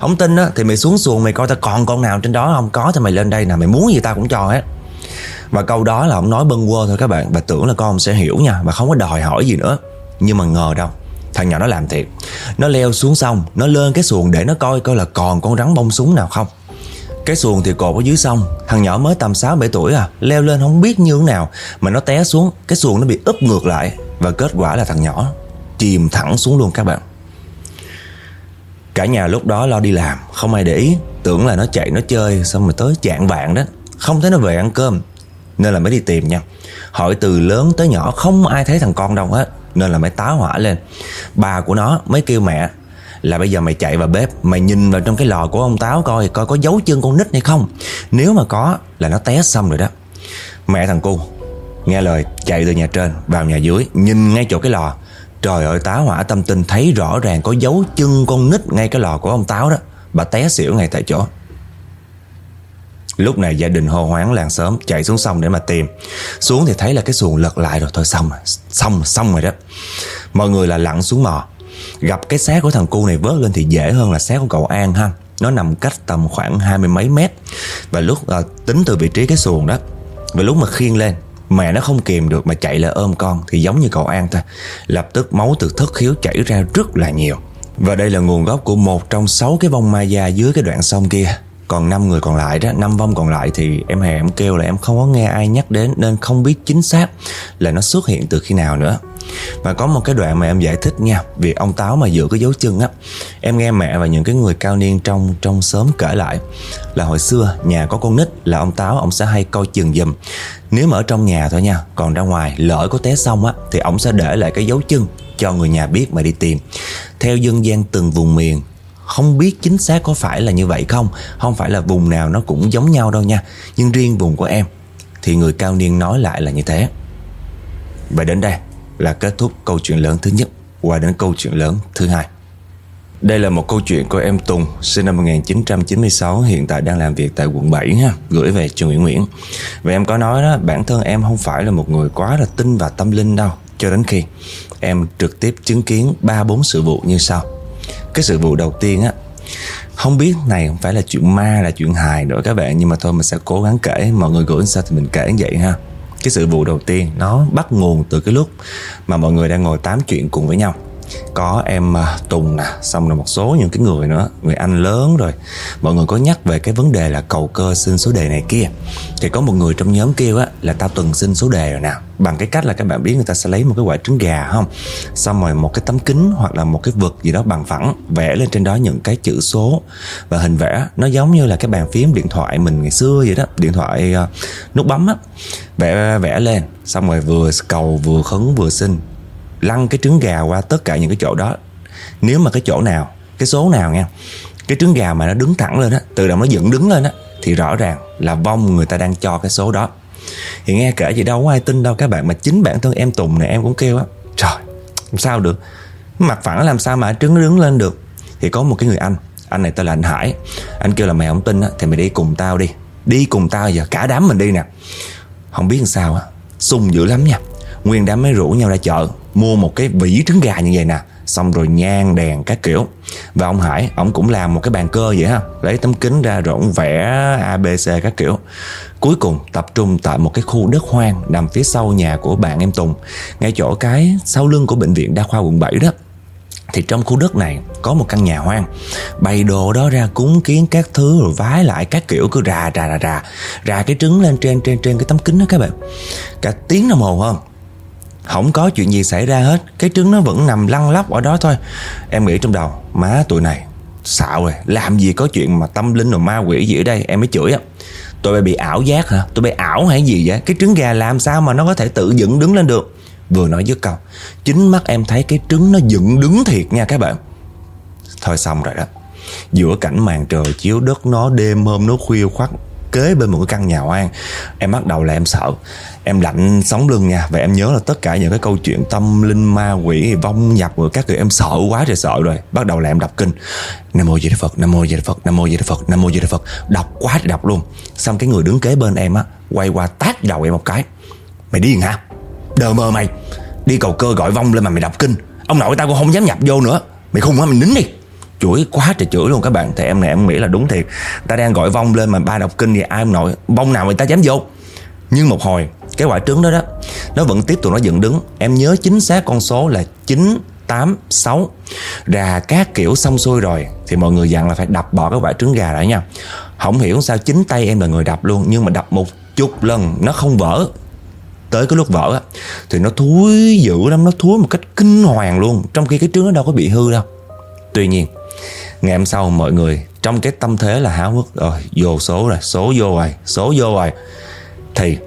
Không tin á, thì mày xuống xuồng mày coi tao còn con nào trên đó không? Có thì mày lên đây nè, mày muốn gì tao cũng cho hết. Và câu đó là ông nói bâng quơ thôi các bạn. Và tưởng là con sẽ hiểu nha mà không có đòi hỏi gì nữa. Nhưng mà ngờ đâu, Thằng nhỏ nó làm thiệt. Nó leo xuống sông, Nó lên cái xuồng để nó coi coi là còn con rắn bông súng nào không cái xuồng thì cột ở dưới sông. Thằng nhỏ mới tầm 6-7 tuổi à. Leo lên không biết như thế nào. Mà nó té xuống. Cái xuồng nó bị úp ngược lại. Và kết quả là thằng nhỏ Chìm thẳng xuống luôn các bạn. Cả nhà lúc đó lo đi làm. Không ai để ý. Tưởng là nó chạy, nó chơi. Xong rồi tới chạng vạn đó. Không thấy nó về ăn cơm. Nên là mới đi tìm nha. Hỏi từ lớn tới nhỏ Không ai thấy thằng con đâu hết Nên là mới tá hỏa lên. Bà của nó mới kêu mẹ là bây giờ mày chạy vào bếp, mày nhìn vào trong cái lò của ông táo coi coi có dấu chân con nít hay không. Nếu mà có là nó té xong rồi đó. Mẹ thằng cu, nghe lời, chạy từ nhà trên vào nhà dưới, nhìn ngay chỗ cái lò. Trời ơi, táo hỏa tâm tinh thấy rõ ràng có dấu chân con nít ngay cái lò của ông táo đó. Bà té xỉu ngay tại chỗ. Lúc này gia đình hô hoáng làng sớm Chạy xuống sông để mà tìm. Xuống thì thấy là cái xuồng lật lại rồi, Thôi xong rồi. Xong xong rồi đó. Mọi người là lặn xuống mò. Gặp cái xác của thằng cu này vớt lên thì dễ hơn là xác của cậu An ha. Nó nằm cách tầm khoảng hai mươi mấy mét. Và lúc à, tính từ vị trí cái xuồng đó Và lúc mà khiêng lên Mẹ nó không kìm được mà chạy lại ôm con Thì giống như cậu An thôi Lập tức máu từ thất khiếu chảy ra rất là nhiều. Và đây là nguồn gốc của một trong sáu cái vong ma da dưới cái đoạn sông kia còn năm người còn lại đó, năm vong còn lại thì em hè em kêu là em không có nghe ai nhắc đến nên không biết chính xác là nó xuất hiện từ khi nào nữa. Và có một cái đoạn mà em giải thích nha, vì ông Táo mà giữa cái dấu chân á, Em nghe mẹ và những cái người cao niên trong trong xóm kể lại Là hồi xưa nhà có con nít là ông Táo, Ông sẽ hay coi chừng giùm. Nếu mà ở trong nhà thôi nha, Còn ra ngoài lỡ có té xong á, Thì ông sẽ để lại cái dấu chân cho người nhà biết mà đi tìm. Theo dân gian từng vùng miền không biết chính xác có phải là như vậy không Không phải là vùng nào nó cũng giống nhau đâu nha Nhưng riêng vùng của em Thì người cao niên nói lại là như thế Và đến đây là kết thúc câu chuyện lớn thứ nhất Qua đến câu chuyện lớn thứ hai đây là một câu chuyện của em Tùng, sinh năm 1996, hiện tại đang làm việc tại quận 7 ha, gửi về trường Nguyễn Nguyễn. Và em có nói đó, bản thân em không phải là một người quá là tin và tâm linh đâu, cho đến khi em trực tiếp chứng kiến ba bốn sự vụ như sau. Cái sự vụ đầu tiên á, không biết này không phải là chuyện ma là chuyện hài nữa các bạn nhưng mà thôi mình sẽ cố gắng kể. Mọi người gửi sao thì mình kể như vậy ha. Cái sự vụ đầu tiên nó bắt nguồn từ cái lúc mà mọi người đang ngồi tám chuyện cùng với nhau có em à, Tùng nè xong rồi một số những cái người nữa người anh lớn rồi. Mọi người có nhắc về cái vấn đề là cầu cơ xin số đề này kia. Thì có một người trong nhóm kêu á là tao từng xin số đề rồi nào bằng cái cách là các bạn biết người ta sẽ lấy một cái quả trứng gà không? Xong rồi một cái tấm kính hoặc là một cái vực gì đó bằng phẳng vẽ lên trên đó những cái chữ số. Và hình vẽ nó giống như là cái bàn phím điện thoại mình ngày xưa vậy đó. Điện thoại uh, nút bấm á. Vẽ vẽ lên xong rồi vừa cầu vừa khấn vừa xin lăn cái trứng gà qua tất cả những cái chỗ đó. Nếu mà cái chỗ nào, cái số nào nha, cái trứng gà mà nó đứng thẳng lên á tự động nó dựng đứng lên á, thì rõ ràng là vong người ta đang cho cái số đó. Thì nghe kể gì đâu có ai tin đâu, các bạn mà chính bản thân em tùng này em cũng kêu á, trời, làm sao được? Mặt phẳng làm sao mà trứng đứng lên được? Thì có một cái người anh anh này tên là anh hải, anh kêu là mày không tin á, thì mày đi cùng tao đi đi cùng tao giờ, cả đám mình đi nè. Không biết làm sao á, sung dữ lắm nha. Nguyên đám mới rủ nhau ra chợ mua một cái vỉ trứng gà như vậy nè. Xong rồi nhang, đèn các kiểu. Và ông Hải, ông cũng làm một cái bàn cơ vậy ha. Lấy tấm kính ra rồi ông vẽ ABC các kiểu. Cuối cùng, tập trung tại một cái khu đất hoang nằm phía sau nhà của bạn em Tùng. Ngay chỗ cái sau lưng của bệnh viện đa khoa quận 7 đó. Thì trong khu đất này có một căn nhà hoang. Bày đồ đó ra cúng kiến các thứ, rồi vái lại các kiểu. Cứ rà rà rà rà. Rà cái trứng lên trên trên trên cái tấm kính đó các bạn. Cả tiếng đồng hồ hơn không có chuyện gì xảy ra hết. Cái trứng nó vẫn nằm lăn lóc ở đó thôi. Em nghĩ trong đầu, Má tụi này, xạo rồi. Làm gì có chuyện mà tâm linh rồi ma quỷ gì ở đây? Em mới chửi á. Tụi bay bị ảo giác hả? Tụi bay ảo hay gì vậy? Cái trứng gà làm sao mà nó có thể tự dựng đứng lên được? Vừa nói dứt câu, Chính mắt em thấy cái trứng nó dựng đứng thiệt nha các bạn. Thôi xong rồi đó. Giữa cảnh màn trời, chiếu đất, nó đêm hôm, nó khuya khoắt kế bên một cái căn nhà hoang. Em bắt đầu là em sợ. Em lạnh sống lưng nha. Và em nhớ là tất cả những cái câu chuyện tâm linh, ma quỷ, vong nhập rồi các kiểu, em sợ quá trời sợ rồi. Bắt đầu là em đọc kinh. Nam mô di đà phật, nam mô di đà phật, nam mô di đà phật, nam mô di đà phật. Đọc quá trời đọc luôn. Xong cái người đứng kế bên em á, quay qua tát đầu em một cái. Mày điên hả? Đờ mơ mày. Đi cầu cơ gọi vong lên mà mày đọc kinh. Ông nội tao cũng không dám nhập vô nữa. Mày khùng hả mày nín đi chửi quá trời chửi luôn các bạn. Thì em này em nghĩ là đúng thiệt. Ta đang gọi vong lên mà ba đọc kinh thì ai ông nội vong nào người ta dám vô. Nhưng một hồi cái quả trứng đó đó nó vẫn tiếp tục nó dựng đứng. Em nhớ chính xác con số là 9 8, 6 Rà các kiểu xong xuôi rồi Thì mọi người dặn là phải đập bỏ cái quả trứng gà lại nha. Không hiểu sao chính tay em là người đập luôn Nhưng mà đập một chục lần Nó không vỡ. Tới cái lúc vỡ á Thì nó thúi dữ lắm Nó thúi một cách kinh hoàng luôn. Trong khi cái trứng nó đâu có bị hư đâu. Tuy nhiên Ngày hôm sau mọi người Trong cái tâm thế là háo hức Rồi vô số rồi Số vô rồi Số vô rồi Thì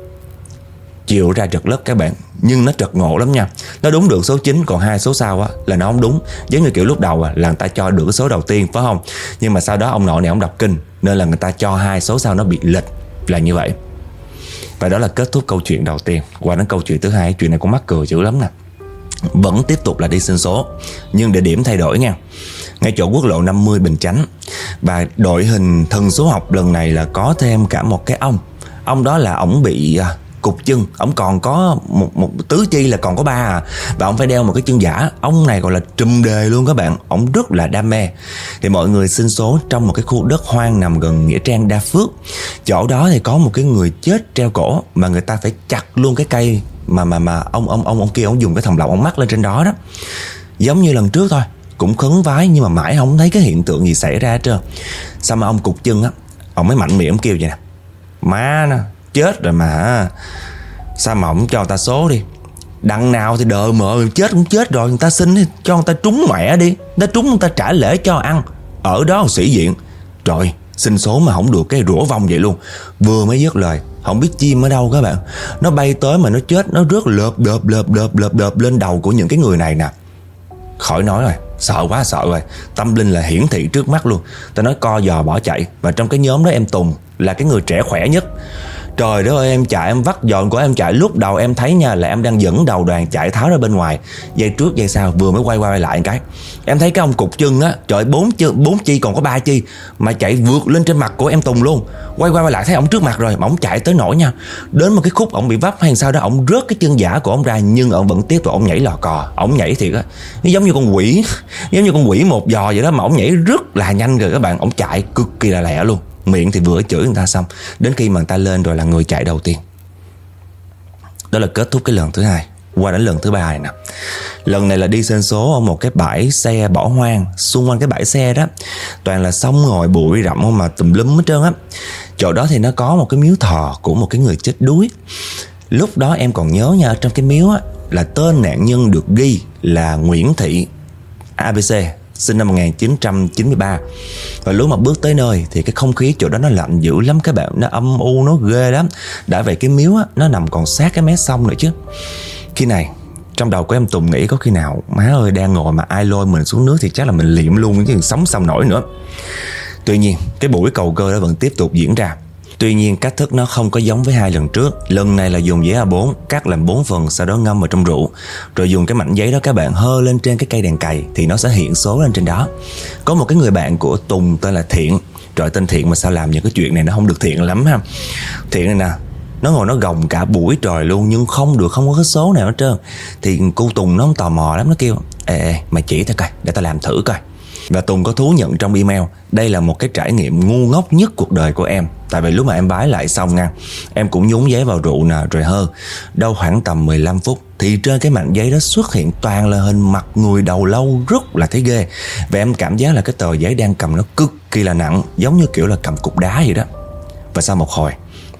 chiều ra trật lất các bạn nhưng nó trật ngộ lắm nha. Nó đúng được số 9 còn hai số sau á là nó không đúng. Giống như kiểu lúc đầu à, là người ta cho được cái số đầu tiên phải không? Nhưng mà sau đó ông nội này ông đọc kinh nên là người ta cho hai số sau nó bị lệch là như vậy. Và đó là kết thúc câu chuyện đầu tiên. Qua đến câu chuyện thứ hai chuyện này cũng mắc cười dữ lắm nè. Vẫn tiếp tục là đi xin số nhưng địa điểm thay đổi nha ngay chỗ quốc lộ 50 Bình Chánh. Và đội hình thần số học, lần này là có thêm cả một cái ông. Ông đó là ổng bị à, cục chân. Ông còn có một một tứ chi là còn có ba à. Và ông phải đeo một cái chân giả. Ông này gọi là trùm đề luôn các bạn. Ông rất là đam mê. Thì mọi người sinh số trong một cái khu đất hoang nằm gần nghĩa trang đa phước. Chỗ đó thì có một cái người chết treo cổ mà người ta phải chặt luôn cái cây mà mà mà ông ông ông ông kia, ông dùng cái thòng lọng ông mắc lên trên đó đó. Giống như lần trước thôi cũng khấn vái nhưng mà mãi không thấy cái hiện tượng gì xảy ra hết trơn. Sao mà ông cục chân á, ông mới mạnh miệng ông kêu vậy nè. Má nè chết rồi mà sao mà ông cho ta số đi. Đằng nào thì đợi mợ chết cũng chết rồi, người ta xin thì cho người ta trúng mẹ đi. Người ta trúng, người ta trả lễ cho ăn. Ở đó sĩ diện. Trời, xin số mà không được, cái rủa vong vậy luôn. Vừa mới dứt lời, không biết chim ở đâu các bạn. Nó bay tới mà nó chết, nó rớt lợp đợp lợp đợp lợp đợp lên đầu của những cái người này nè. Khỏi nói rồi sợ quá, sợ rồi. Tâm linh là hiển thị trước mắt luôn. Tôi nói co giò bỏ chạy. Và trong cái nhóm đó em tùng là cái người trẻ khỏe nhất. Trời đất ơi em chạy em vắt dọn của em chạy. Lúc đầu em thấy nha là em đang dẫn đầu đoàn chạy tháo ra bên ngoài. Dây trước dây sau vừa mới quay qua lại cái. Em thấy cái ông cục chân á Trời bốn, chân, bốn chi còn có ba chi Mà chạy vượt lên trên mặt của em Tùng luôn. Quay qua lại thấy ông trước mặt rồi Mà ổng chạy tới nổi nha Đến một cái khúc ông bị vấp hay sao đó Ông rớt cái chân giả của ông ra Nhưng ông vẫn tiếp tục ông nhảy lò cò Ông nhảy thiệt á. Nó giống như con quỷ Giống như con quỷ một giò vậy đó Mà ông nhảy rất là nhanh rồi các bạn. Ông chạy cực kỳ là lẹ luôn miệng thì vừa chửi người ta xong. Đến khi mà người ta lên rồi là người chạy đầu tiên. Đó là kết thúc cái lần thứ hai. Qua đến lần thứ ba này nè. Lần này là đi xên số ở một cái bãi xe bỏ hoang. Xung quanh cái bãi xe đó, toàn là sông ngồi bụi rậm mà tùm lum hết trơn á. Chỗ đó thì nó có một cái miếu thờ của một cái người chết đuối. Lúc đó em còn nhớ nha, trong cái miếu á, là tên nạn nhân được ghi là Nguyễn Thị ABC sinh năm 1993 và lúc mà bước tới nơi thì cái không khí chỗ đó nó lạnh dữ lắm các bạn nó âm u, nó ghê lắm. Đã vậy cái miếu á, nó nằm còn sát cái mé sông nữa chứ. Khi này, trong đầu của em Tùng nghĩ có khi nào má ơi đang ngồi mà ai lôi mình xuống nước thì chắc là mình liệm luôn chứ, sống xong nổi nữa. Tuy nhiên, cái buổi cầu cơ đó vẫn tiếp tục diễn ra. Tuy nhiên, cách thức nó không có giống với hai lần trước. Lần này là dùng giấy A4 cắt làm 4 phần, sau đó ngâm vào trong rượu. Rồi dùng cái mảnh giấy đó các bạn hơ lên trên cái cây đèn cày Thì nó sẽ hiện số lên trên đó. Có một cái người bạn của Tùng tên là Thiện. Trời, tên Thiện mà sao làm những cái chuyện này nó không được thiện lắm ha. Thiện này nè, nó ngồi nó gồng cả buổi trời luôn, nhưng không được, không có cái số nào hết trơn. Thì cô tùng nó không tò mò lắm, nó kêu, ê ê, mày chỉ tao coi, để tao làm thử coi và Tùng có thú nhận trong email, Đây là một cái trải nghiệm ngu ngốc nhất cuộc đời của em. Tại vì lúc mà em bái lại xong nha, Em cũng nhúng giấy vào rượu nè, rồi hơ. Đâu khoảng tầm 15 phút Thì trên cái mảnh giấy đó xuất hiện toàn là hình mặt người đầu lâu rất là thấy ghê. Và em cảm giác là cái tờ giấy đang cầm nó cực kỳ là nặng, Giống như kiểu là cầm cục đá vậy đó. Và sau một hồi,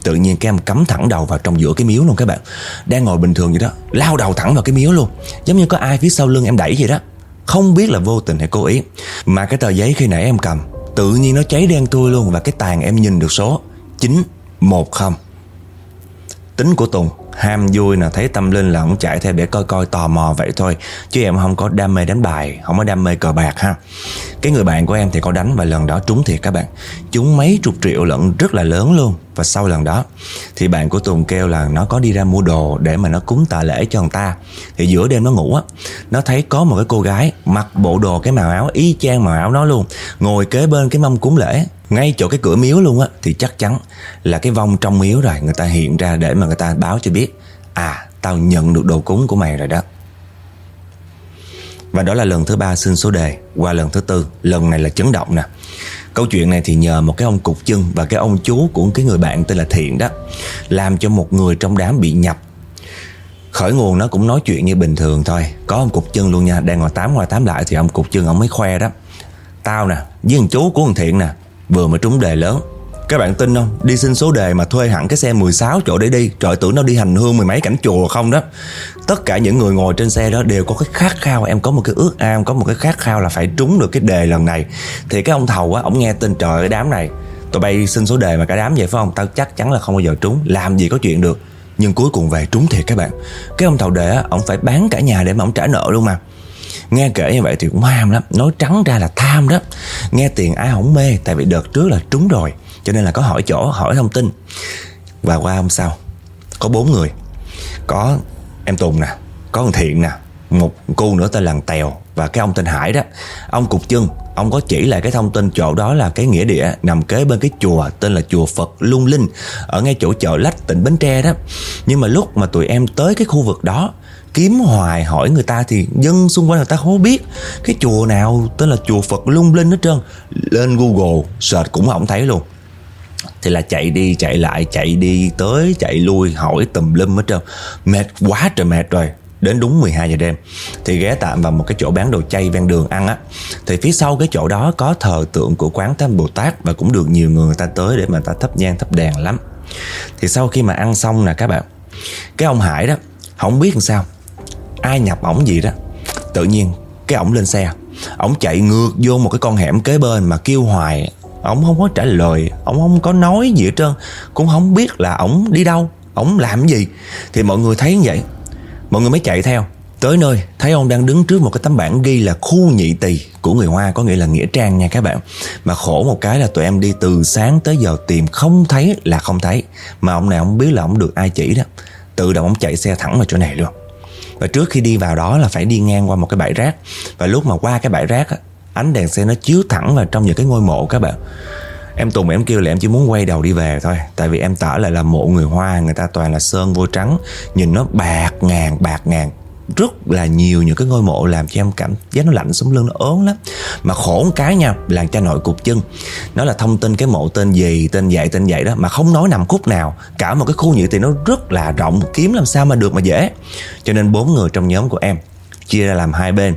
tự nhiên cái em cắm thẳng đầu vào trong giữa cái miếu luôn các bạn. Đang ngồi bình thường vậy đó, lao đầu thẳng vào cái miếu luôn. Giống như có ai phía sau lưng em đẩy vậy đó không biết là vô tình hay cố ý. Mà cái tờ giấy khi nãy em cầm, Tự nhiên nó cháy đen tươi luôn Và cái tàn em nhìn được số 910 Tính của Tùng. Ham vui là thấy tâm linh là ông chạy theo để coi coi, tò mò vậy thôi. Chứ em không có đam mê đánh bài, không có đam mê cờ bạc ha. Cái người bạn của em thì có đánh và lần đó trúng thiệt các bạn. Trúng mấy chục triệu lận, rất là lớn luôn. Và sau lần đó thì bạn của Tùng kêu là nó có đi ra mua đồ để mà nó cúng tạ lễ cho người ta. Thì giữa đêm nó ngủ á, nó thấy có một cái cô gái mặc bộ đồ cái màu áo y chang màu áo nó luôn, ngồi kế bên cái mâm cúng lễ ngay chỗ cái cửa miếu luôn á, thì chắc chắn là cái vong trong miếu rồi, người ta hiện ra để mà người ta báo cho biết. À tao nhận được đồ cúng của mày rồi đó. Và đó là lần thứ ba xin số đề, qua lần thứ tư. Lần này là chấn động nè. Câu chuyện này thì nhờ một cái ông cục chân và cái ông chú của cái người bạn tên là thiện đó, làm cho một người trong đám bị nhập. Khởi nguồn nó cũng nói chuyện như bình thường thôi. Có ông cục chân luôn nha, đang ngồi tám ngoài tám lại thì ông cục chân ông mới khoe đó. Tao nè, với thằng chú của thằng thiện nè vừa mới trúng đề lớn các bạn tin không? Đi xin số đề mà thuê hẳn cái xe 16 chỗ để đi. Trời tưởng nó đi hành hương mười mấy cảnh chùa không đó. Tất cả những người ngồi trên xe đó đều có cái khát khao. Em có một cái ước ao, có một cái khát khao là phải trúng được cái đề lần này. Thì cái ông thầu á, ông nghe tin trời cái đám này Tụi bay xin số đề mà cả đám vậy phải không? Tao chắc chắn là không bao giờ trúng Làm gì có chuyện được. Nhưng cuối cùng về trúng thiệt các bạn. Cái ông thầu đề á, ông phải bán cả nhà để mà ông trả nợ luôn mà. Nghe kể như vậy thì cũng ham lắm. Nói trắng ra là tham đó. Nghe tiền ai không mê, Tại vì đợt trước là trúng rồi. Cho nên là có hỏi chỗ, hỏi thông tin. Và qua hôm sau, Có bốn người. Có em Tùng nè, Có thằng Thiện nè, Một cô nữa tên là Tèo. Và cái ông tên Hải đó. Ông cục chân, Ông có chỉ lại cái thông tin chỗ đó là cái nghĩa địa nằm kế bên cái chùa tên là chùa Phật Lung Linh, ở ngay chỗ chợ Lách, tỉnh Bến Tre đó. Nhưng mà lúc mà tụi em tới cái khu vực đó kiếm hoài hỏi người ta thì dân xung quanh người ta không biết. Cái chùa nào tên là chùa Phật lung linh hết trơn. Lên Google, search cũng không thấy luôn. Thì là chạy đi, chạy lại, chạy đi tới, chạy lui, hỏi tùm lum hết trơn. Mệt quá trời mệt rồi. Đến đúng 12 giờ đêm, thì ghé tạm vào một cái chỗ bán đồ chay ven đường ăn á. Thì phía sau cái chỗ đó có thờ tượng của quán tam bồ tát và cũng được nhiều người người ta tới để mà ta thắp nhang, thắp đèn lắm. Thì sau khi mà ăn xong nè các bạn, cái ông hải đó, không biết làm sao ai nhập ổng gì đó. Tự nhiên, cái ổng lên xe. Ổng chạy ngược vô một cái con hẻm kế bên mà kêu hoài. Ổng không có trả lời. Ổng không có nói gì hết trơn. Cũng không biết là ổng đi đâu. Ổng làm gì. Thì mọi người thấy như vậy. Mọi người mới chạy theo. Tới nơi, thấy ông đang đứng trước một cái tấm bảng ghi là khu nhị tỳ của người hoa, có nghĩa là nghĩa trang nha các bạn. Mà khổ một cái là tụi em đi từ sáng tới giờ tìm không thấy là không thấy. Mà ông này ông biết là ông được ai chỉ đó. Tự động ông chạy xe thẳng vào chỗ này luôn và trước khi đi vào đó là phải đi ngang qua một cái bãi rác. Và lúc mà qua cái bãi rác á, ánh đèn xe nó chiếu thẳng vào trong những cái ngôi mộ các bạn. Em tùng em kêu là em chỉ muốn quay đầu đi về thôi tại vì em tả lại là mộ người hoa người ta toàn là sơn vô trắng nhìn nó bạc ngàn bạc ngàn rất là nhiều những cái ngôi mộ làm cho em cảm giác nó lạnh sống lưng, nó ớn lắm. Mà khổ một cái nha là cha nội cục chân. Nó là thông tin cái mộ tên gì, tên vậy tên vậy đó, mà không nói nằm khúc nào. Cả một cái khu nhựa thì nó rất là rộng, kiếm làm sao mà được mà dễ. Cho nên bốn người trong nhóm của em chia ra làm hai bên.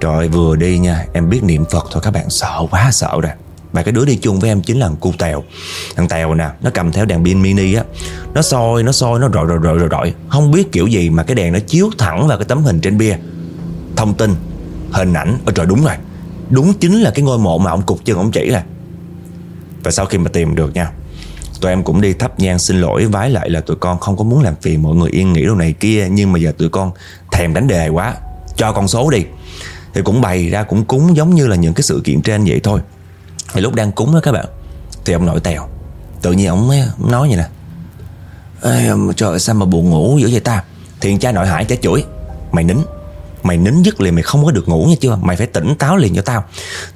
Rồi vừa đi nha, em biết niệm phật thôi, các bạn sợ quá, sợ rồi và cái đứa đi chung với em chính là thằng cu tèo. Thằng tèo nè, nó cầm theo đèn pin mini á. Nó soi nó soi, nó rọi rọi rọi rọi rọi. Không biết kiểu gì mà cái đèn nó chiếu thẳng vào cái tấm hình trên bia. Thông tin, hình ảnh. Ôi trời, đúng rồi. Đúng chính là cái ngôi mộ mà ông cục chân ông chỉ là. Và sau khi mà tìm được nha, Tụi em cũng đi thắp nhang xin lỗi, vái lại là tụi con không có muốn làm phiền mọi người yên nghĩ đâu này kia, Nhưng mà giờ tụi con thèm đánh đề quá. Cho con số đi. Thì cũng bày ra, cũng cúng giống như là những cái sự kiện trên vậy thôi. Thì lúc đang cúng đó các bạn Thì ông nội tèo Tự nhiên ông mới nói vậy nè. Ê, Trời sao mà buồn ngủ dữ vậy ta? Thiền cha nội hải cha chửi Mày nín Mày nín dứt liền mày không có được ngủ nha chưa Mày phải tỉnh táo liền cho tao.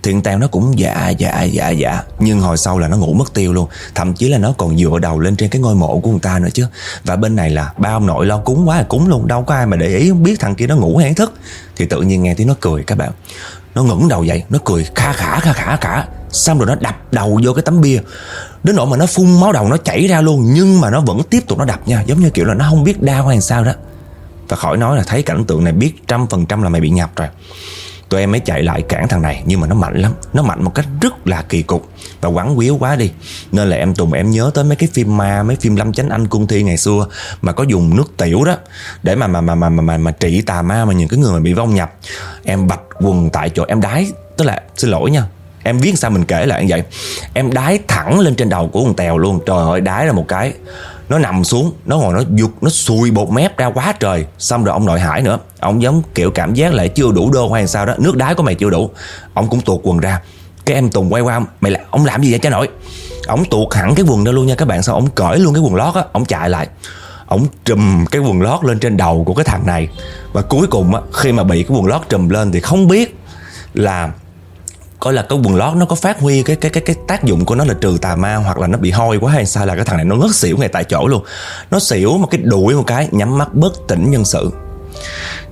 Thiện tèo nó cũng dạ dạ dạ dạ. Nhưng hồi sau là nó ngủ mất tiêu luôn Thậm chí là nó còn dựa đầu lên trên cái ngôi mộ của người ta nữa chứ. Và bên này là ba ông nội lo cúng quá là cúng luôn Đâu có ai mà để ý không biết thằng kia nó ngủ hay thức. Thì tự nhiên nghe tiếng nó cười các bạn. Nó ngẩng đầu dậy Nó cười kha khả kha khả cả Xong rồi nó đập đầu vô cái tấm bia. Đến nỗi mà nó phun máu đầu nó chảy ra luôn Nhưng mà nó vẫn tiếp tục nó đập nha. Giống như kiểu là nó không biết đau hay sao đó. Và khỏi nói là thấy cảnh tượng này biết trăm phần trăm là mày bị nhập rồi. Tụi em mới chạy lại cản thằng này Nhưng mà nó mạnh lắm. Nó mạnh một cách rất là kỳ cục Và quắn quýu quá đi. Nên là em Tùng em nhớ tới mấy cái phim ma Mấy phim Lâm Chánh Anh Cung Thi ngày xưa Mà có dùng nước tiểu đó. Để mà mà mà mà mà, mà, mà trị tà ma Mà những cái người mà bị vong nhập. Em bạch quần tại chỗ em đái. Tức là xin lỗi nha Em viết sao mình kể lại như vậy? Em đái thẳng lên trên đầu của con tèo luôn. Trời ơi, đái ra một cái. Nó nằm xuống, nó ngồi, nó giục, nó xùi bột mép ra quá trời. Xong rồi ông nội hải nữa. Ông giống kiểu cảm giác lại chưa đủ đô hay sao đó. Nước đái của mày chưa đủ. Ông cũng tuột quần ra. Cái em tùng quay qua, mày là ông làm gì vậy cha nội? Ông tuột hẳn cái quần đó luôn nha các bạn. Sao ông cởi luôn cái quần lót á, ông chạy lại. Ông trùm cái quần lót lên trên đầu của cái thằng này. Và cuối cùng á, khi mà bị cái quần lót trùm lên thì không biết là coi là cái quần lót nó có phát huy cái cái cái cái tác dụng của nó là trừ tà ma hoặc là nó bị hôi quá hay sao là cái thằng này nó ngất xỉu ngay tại chỗ luôn. Nó xỉu mà cái đuổi một cái, nhắm mắt bất tỉnh nhân sự.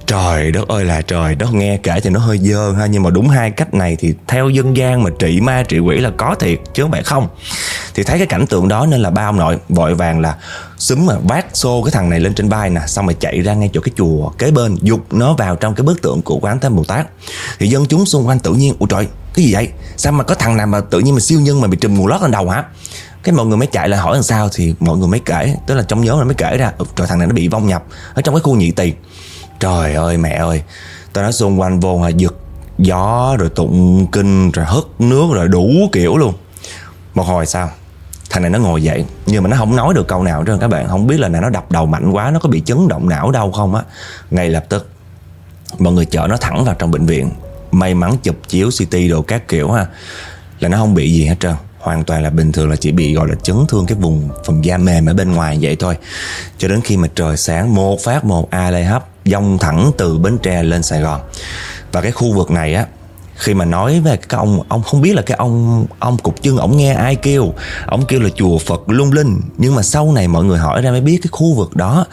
Trời đất ơi là trời đất, nghe kể thì nó hơi dơ ha, Nhưng mà đúng hai cách này thì theo dân gian mà trị ma trị quỷ là có thiệt, Chứ không phải không. Thì thấy cái cảnh tượng đó nên là ba ông nội Vội vàng là xúm mà vác xô cái thằng này lên trên vai nè, Xong rồi chạy ra ngay chỗ cái chùa kế bên, Dục nó vào trong cái bức tượng của quán Tam Bồ Tát. Thì dân chúng xung quanh tự nhiên Ủa trời cái gì vậy? Sao mà có thằng nào mà tự nhiên mà siêu nhân mà bị trùm nguồn lót lên đầu hả? Cái mọi người mới chạy lại hỏi làm sao thì mọi người mới kể. Tức là trong nhớ là mới kể ra. Ừ, trời, thằng này nó bị vong nhập ở trong cái khu nhị tiền Trời ơi, mẹ ơi. Tao nói xung quanh vô là giật gió Rồi tụng kinh Rồi hất nước rồi đủ kiểu luôn. Một hồi sao? Thằng này nó ngồi dậy, Nhưng mà nó không nói được câu nào cho các bạn. Không biết là nó đập đầu mạnh quá, Nó có bị chấn động não đâu không á. Ngay lập tức, Mọi người chở nó thẳng vào trong bệnh viện. May mắn chụp chiếu CT đồ các kiểu ha. Là nó không bị gì hết trơn. Hoàn toàn là bình thường là chỉ bị, gọi là, chấn thương cái vùng phần da mềm ở bên ngoài vậy thôi. Cho đến khi mà trời sáng, một phát một a lê hấp dông thẳng từ bến tre lên sài gòn. Và cái khu vực này á, khi mà nói về cái ông ông không biết là cái ông ông cục chân ổng nghe ai kêu. Ổng kêu là chùa phật lung linh. Nhưng mà sau này mọi người hỏi ra mới biết cái khu vực đó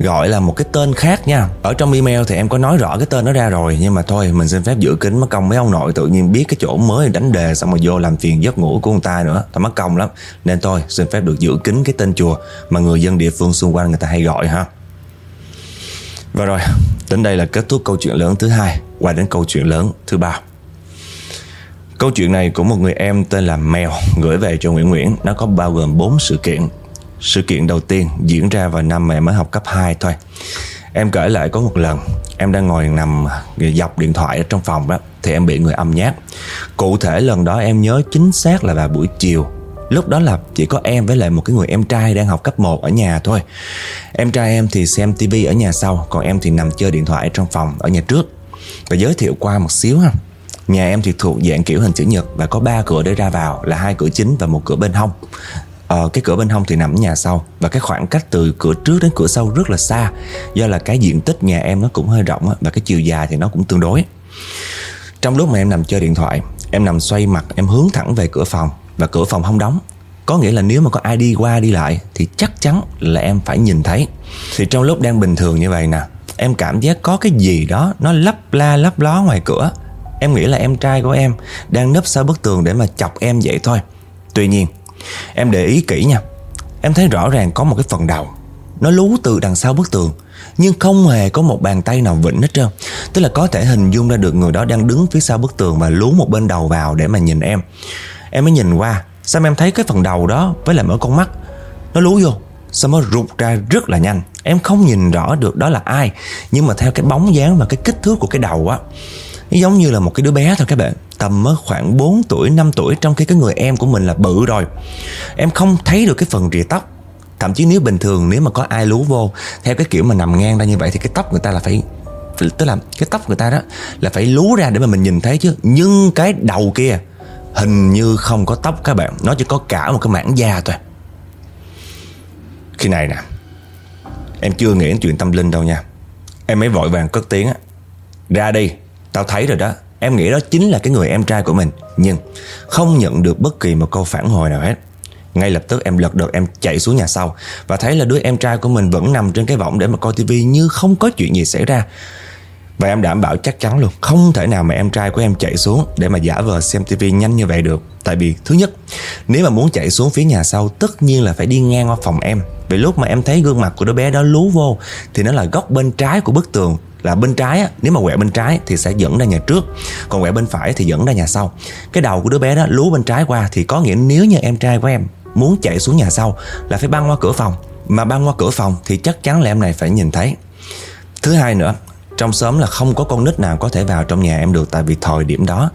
gọi là một cái tên khác nha. Ở trong email thì em có nói rõ cái tên nó ra rồi, nhưng mà thôi, mình xin phép giữ kín mất công mấy ông nội tự nhiên biết cái chỗ mới đánh đề xong rồi vô làm phiền giấc ngủ của người ta nữa. Tao mất công lắm. Nên thôi, xin phép được giữ kín cái tên chùa mà người dân địa phương xung quanh người ta hay gọi ha. Và rồi, đến đây là kết thúc câu chuyện lớn thứ hai. Qua đến câu chuyện lớn thứ ba. Câu chuyện này của một người em tên là Mèo, gửi về cho Nguyễn Nguyễn. Nó có bao gồm 4 sự kiện sự kiện đầu tiên diễn ra vào năm mẹ em mới học cấp 2 thôi. Em kể lại có một lần, Em đang ngồi nằm ờ, dọc điện thoại ở trong phòng đó, Thì em bị người âm nhát. Cụ thể lần đó em nhớ chính xác là vào buổi chiều. Lúc đó là chỉ có em với lại một cái người em trai đang học cấp 1 ở nhà thôi. Em trai em thì xem tivi ở nhà sau, Còn em thì nằm chơi điện thoại trong phòng ở nhà trước. Và giới thiệu qua một xíu ha. Nhà em thì thuộc dạng kiểu hình chữ nhật Và có ba cửa để ra vào, là hai cửa chính và một cửa bên hông ờ, cái cửa bên hông thì nằm ở nhà sau. Và cái khoảng cách từ cửa trước đến cửa sau rất là xa. Do là cái diện tích nhà em nó cũng hơi rộng và cái chiều dài thì nó cũng tương đối. Trong lúc mà em nằm chơi điện thoại em nằm xoay mặt em hướng thẳng về cửa phòng. Và cửa phòng không đóng. Có nghĩa là nếu mà có ai đi qua đi lại thì chắc chắn là em phải nhìn thấy. Thì trong lúc đang bình thường như vậy nè Em cảm giác có cái gì đó Nó lấp la lấp ló ngoài cửa. Em nghĩ là em trai của em Đang nấp sau bức tường để mà chọc em vậy thôi. Tuy nhiên Em để ý kỹ nha. Em thấy rõ ràng có một cái phần đầu. Nó lú từ đằng sau bức tường, Nhưng không hề có một bàn tay nào vĩnh hết trơn. Tức là có thể hình dung ra được người đó đang đứng phía sau bức tường Và lú một bên đầu vào để mà nhìn em. Em mới nhìn qua, Sao em thấy cái phần đầu đó với lại mở con mắt? Nó lú vô, Sao nó rụt ra rất là nhanh. Em không nhìn rõ được đó là ai, Nhưng mà theo cái bóng dáng và cái kích thước của cái đầu á, nó giống như là một cái đứa bé thôi các bạn. Tầm khoảng 4 tuổi, 5 tuổi Trong khi cái người em của mình là bự rồi. Em không thấy được cái phần rìa tóc. Thậm chí nếu bình thường nếu mà có ai lú vô Theo cái kiểu mà nằm ngang ra như vậy Thì cái tóc người ta là phải Tức là cái tóc người ta đó Là phải lú ra để mà mình nhìn thấy chứ. Nhưng cái đầu kia Hình như không có tóc các bạn. Nó chỉ có cả một cái mảng da thôi. Khi này nè Em chưa nghĩ đến chuyện tâm linh đâu nha. Em mới vội vàng cất tiếng á. Ra đi Tao thấy rồi đó. Em nghĩ đó chính là cái người em trai của mình. Nhưng không nhận được bất kỳ một câu phản hồi nào hết. Ngay lập tức em lật đật em chạy xuống nhà sau Và thấy là đứa em trai của mình vẫn nằm trên cái võng để mà coi tivi như không có chuyện gì xảy ra. Và em đảm bảo chắc chắn luôn, Không thể nào mà em trai của em chạy xuống để mà giả vờ xem tivi nhanh như vậy được. Tại vì, thứ nhất, Nếu mà muốn chạy xuống phía nhà sau, Tất nhiên là phải đi ngang qua phòng em. Vì lúc mà em thấy gương mặt của đứa bé đó lú vô, Thì nó là góc bên trái của bức tường là bên trái á, nếu mà quẹo bên trái thì sẽ dẫn ra nhà trước còn quẹo bên phải thì dẫn ra nhà sau. Cái đầu của đứa bé đó lú bên trái qua thì có nghĩa nếu như em trai của em muốn chạy xuống nhà sau là phải băng qua cửa phòng mà băng qua cửa phòng thì chắc chắn là em này phải nhìn thấy. Thứ hai nữa trong xóm là không có con nít nào có thể vào trong nhà em được, tại vì thời điểm đó,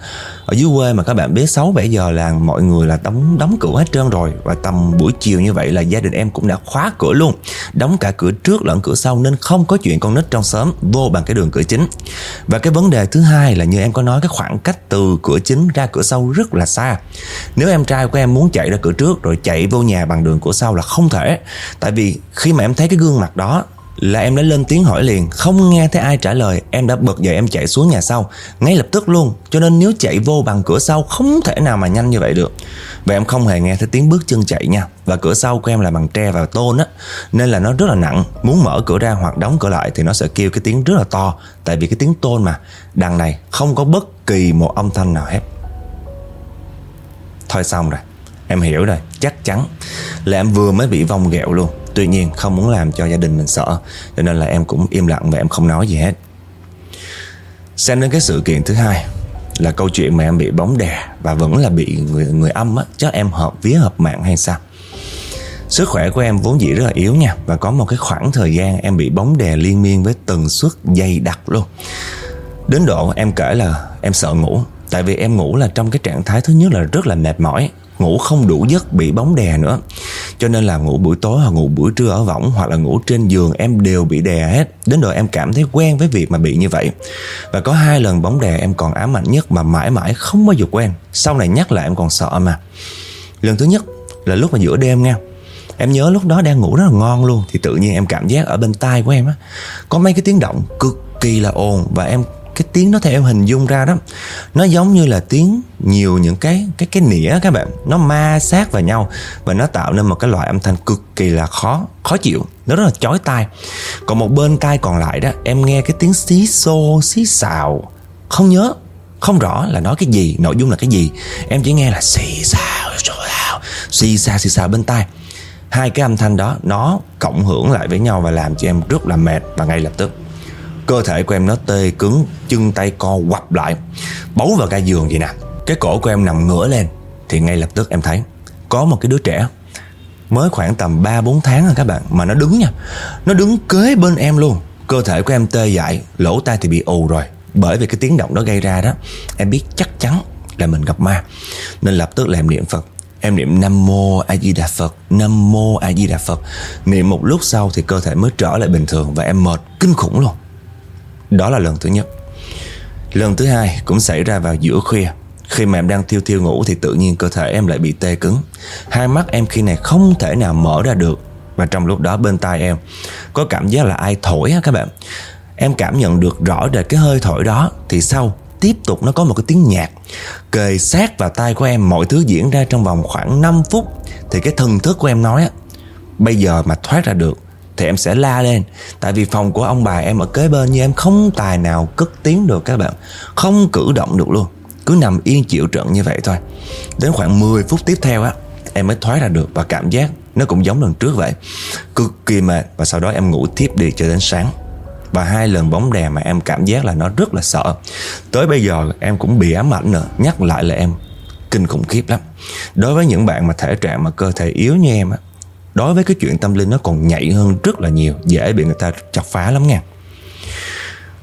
ở dưới quê mà các bạn biết 6 7 giờ là mọi người là đóng đóng cửa hết trơn rồi. Và tầm buổi chiều như vậy là gia đình em cũng đã khóa cửa luôn, đóng cả cửa trước lẫn cửa sau nên không có chuyện con nít trong xóm, vô bằng cái đường cửa chính. Và cái vấn đề thứ hai là như em có nói, cái khoảng cách từ cửa chính ra cửa sau rất là xa. Nếu em trai của em muốn chạy ra cửa trước rồi chạy vô nhà bằng đường cửa sau là không thể. Tại vì khi mà em thấy cái gương mặt đó là em đã lên tiếng hỏi liền, Không nghe thấy ai trả lời. Em đã bật dậy em chạy xuống nhà sau, Ngay lập tức luôn. Cho nên nếu chạy vô bằng cửa sau, Không thể nào mà nhanh như vậy được. Và em không hề nghe thấy tiếng bước chân chạy nha. Và cửa sau của em là bằng tre và tôn á, Nên là nó rất là nặng. Muốn mở cửa ra hoặc đóng cửa lại Thì nó sẽ kêu cái tiếng rất là to. Tại vì cái tiếng tôn mà, Đằng này không có bất kỳ một âm thanh nào hết. Thôi xong rồi, Em hiểu rồi, Chắc chắn là em vừa mới bị vong ghẹo luôn. Tuy nhiên, không muốn làm cho gia đình mình sợ, Cho nên là em cũng im lặng và em không nói gì hết. Xem đến cái sự kiện thứ hai, Là câu chuyện mà em bị bóng đè Và vẫn là bị người người âm á Chắc em hợp vía hợp mạng hay sao? Sức khỏe của em vốn dĩ rất là yếu nha, Và có một cái khoảng thời gian em bị bóng đè liên miên với tần suất dày đặc luôn. Đến độ em kể là em sợ ngủ, Tại vì em ngủ là trong cái trạng thái thứ nhất là rất là mệt mỏi. Ngủ không đủ giấc, bị bóng đè nữa. Cho nên là ngủ buổi tối hoặc ngủ buổi trưa ở võng Hoặc là ngủ trên giường, em đều bị đè hết. Đến độ em cảm thấy quen với việc mà bị như vậy. Và có hai lần bóng đè em còn ám ảnh nhất Mà mãi mãi không bao giờ quen. Sau này nhắc lại em còn sợ mà. Lần thứ nhất là lúc mà giữa đêm nha Em nhớ lúc đó đang ngủ rất là ngon luôn, Thì tự nhiên em cảm giác ở bên tai của em á, Có mấy cái tiếng động cực kỳ là ồn Và em cái tiếng đó theo em hình dung ra đó, nó giống như là tiếng nhiều những cái cái cái nĩa các bạn. Nó ma sát vào nhau và nó tạo nên một cái loại âm thanh cực kỳ là khó khó chịu, nó rất là chói tai. Còn một bên tai còn lại đó, em nghe cái tiếng xí xô, xí xào, không nhớ, không rõ là nói cái gì, nội dung là cái gì. Em chỉ nghe là xì xào xì xào xì xào bên tai. Hai cái âm thanh đó, nó cộng hưởng lại với nhau và làm cho em rất là mệt và ngay lập tức. Cơ thể của em nó tê cứng, Chân tay co quặp lại, Bấu vào ga giường vậy nè. Cái cổ của em nằm ngửa lên, Thì ngay lập tức em thấy Có một cái đứa trẻ Mới khoảng tầm 3-4 tháng rồi các bạn, Mà nó đứng nha. Nó đứng kế bên em luôn. Cơ thể của em tê dại, Lỗ tai thì bị ù rồi. Bởi vì cái tiếng động đó gây ra đó, Em biết chắc chắn là mình gặp ma. Nên lập tức là em niệm Phật. Em niệm Nam Mô A Di Đà Phật, Nam Mô A Di Đà Phật. Niệm một lúc sau thì cơ thể mới trở lại bình thường Và em mệt kinh khủng luôn đó là lần thứ nhất. Lần thứ hai cũng xảy ra vào giữa khuya. Khi mà em đang thiêu thiêu ngủ Thì tự nhiên cơ thể em lại bị tê cứng. Hai mắt em khi này không thể nào mở ra được. Và trong lúc đó bên tai em, Có cảm giác là ai thổi á các bạn? Em cảm nhận được rõ rệt cái hơi thổi đó. Thì sau, tiếp tục nó có một cái tiếng nhạc. Kề sát vào tai của em, Mọi thứ diễn ra trong vòng khoảng 5 phút. Thì cái thần thức của em nói á, Bây giờ mà thoát ra được thì em sẽ la lên. Tại vì phòng của ông bà em ở kế bên nhưng em không tài nào cất tiếng được các bạn. Không cử động được luôn. Cứ nằm yên chịu trận như vậy thôi. Đến khoảng 10 phút tiếp theo á, em mới thoát ra được và cảm giác nó cũng giống lần trước vậy. Cực kỳ mệt và sau đó em ngủ tiếp đi cho đến sáng. Và hai lần bóng đè mà em cảm giác là nó rất là sợ. Tới bây giờ em cũng bị ám ảnh nữa, nhắc lại là em kinh khủng khiếp lắm. Đối với những bạn mà thể trạng mà cơ thể yếu như em á đối với cái chuyện tâm linh nó còn nhạy hơn rất là nhiều dễ bị người ta chọc phá lắm nha.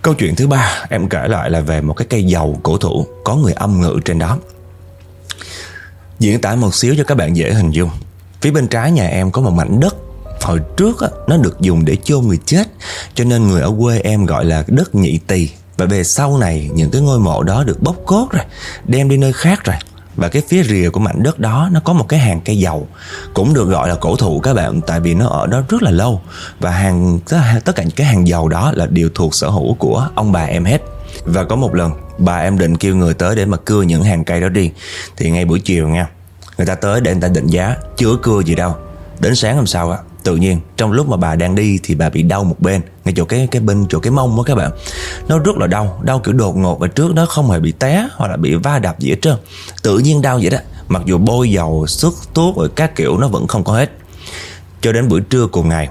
Câu chuyện thứ ba em kể lại là về một cái cây dầu cổ thụ có người âm ngự trên đó. Diễn tả một xíu cho các bạn dễ hình dung. Phía bên trái nhà em có một mảnh đất. Hồi trước á, nó được dùng để chôn người chết cho nên người ở quê em gọi là đất nhị tỳ. Và về sau này những cái ngôi mộ đó được bóc cốt rồi đem đi nơi khác rồi và cái phía rìa của mảnh đất đó, nó có một cái hàng cây dầu. Cũng được gọi là cổ thụ các bạn, tại vì nó ở đó rất là lâu. Và hàng, tất cả những cái hàng dầu đó là đều thuộc sở hữu của ông bà em hết. Và có một lần, bà em định kêu người tới để mà cưa những hàng cây đó đi. Thì ngay buổi chiều nha, người ta tới để người ta định giá, chưa cưa gì đâu. Đến sáng hôm sau á tự nhiên, trong lúc mà bà đang đi thì bà bị đau một bên, ngay chỗ cái cái bên chỗ cái mông đó các bạn. Nó rất là đau đau kiểu đột ngột và trước đó không hề bị té hoặc là bị va đập gì hết trơn. Tự nhiên đau vậy đó, mặc dù bôi dầu sức thuốc rồi các kiểu nó vẫn không có hết. Cho đến buổi trưa cùng ngày,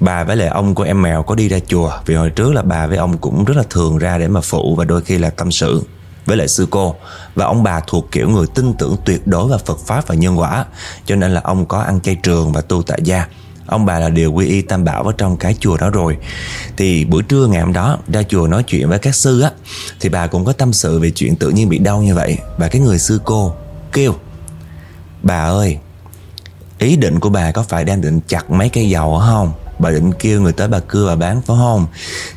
bà với lại ông của em mèo có đi ra chùa, vì hồi trước là bà với ông cũng rất là thường ra để mà phụ và đôi khi là tâm sự với lại sư cô. Và ông bà thuộc kiểu người tin tưởng tuyệt đối vào Phật pháp và nhân quả, cho nên là ông có ăn chay trường và tu tại gia ông bà là đều quy y tam bảo ở trong cái chùa đó rồi. Thì buổi trưa ngày hôm đó, ra chùa nói chuyện với các sư á, thì bà cũng có tâm sự về chuyện tự nhiên bị đau như vậy. Và cái người sư cô kêu, bà ơi, ý định của bà có phải đang định chặt mấy cây dầu ở không? Bà định kêu người tới bà cưa bà bán, phải không?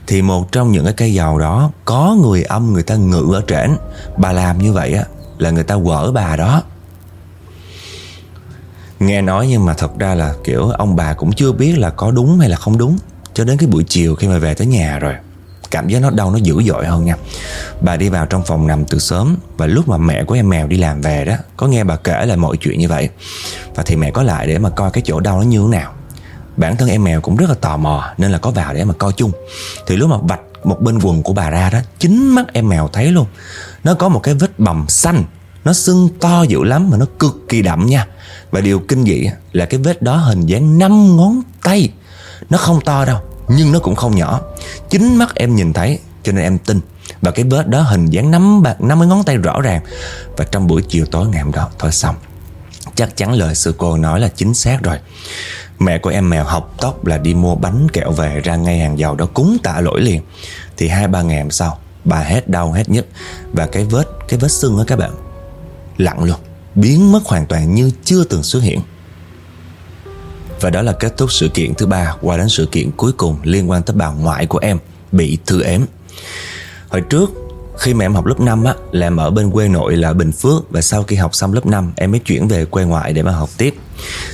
Thì một trong những cái cây dầu đó, có người âm người ta ngự ở trển. Bà làm như vậy á, là người ta quở bà đó nghe nói nhưng mà thật ra là, kiểu, ông bà cũng chưa biết là có đúng hay là không đúng. Cho đến cái buổi chiều khi mà về tới nhà rồi, cảm giác nó đau, nó dữ dội hơn nha. Bà đi vào trong phòng nằm từ sớm và lúc mà mẹ của em mèo đi làm về đó, có nghe bà kể lại mọi chuyện như vậy. Và thì mẹ có lại để mà coi cái chỗ đau nó như thế nào. Bản thân em mèo cũng rất là tò mò nên là có vào để mà coi chung. Thì lúc mà vạch một bên quần của bà ra đó, chính mắt em mèo thấy luôn. Nó có một cái vết bầm xanh nó sưng to dữ lắm mà nó cực kỳ đậm nha. Và điều kinh dị là cái vết đó hình dáng năm ngón tay. Nó không to đâu, Nhưng nó cũng không nhỏ. Chính mắt em nhìn thấy, cho nên em tin. Và cái vết đó hình dáng năm bạc năm ngón tay rõ ràng. Và trong buổi chiều tối ngày hôm đó, Thôi xong. Chắc chắn lời sư cô nói là chính xác rồi. Mẹ của em mèo học tóc là đi mua bánh kẹo về ra ngay hàng giàu đó cúng tạ lỗi liền. Thì hai ba ngày hôm sau, Bà hết đau hết nhất Và cái vết cái vết sưng đó các bạn Lặng luôn biến mất hoàn toàn như chưa từng xuất hiện. Và đó là kết thúc sự kiện thứ ba qua đến sự kiện cuối cùng liên quan tới bà ngoại của em bị thư ếm. Hồi trước khi mà em học lớp 5 á là em ở bên quê nội là Bình Phước và sau khi học xong lớp 5 em mới chuyển về quê ngoại để mà học tiếp.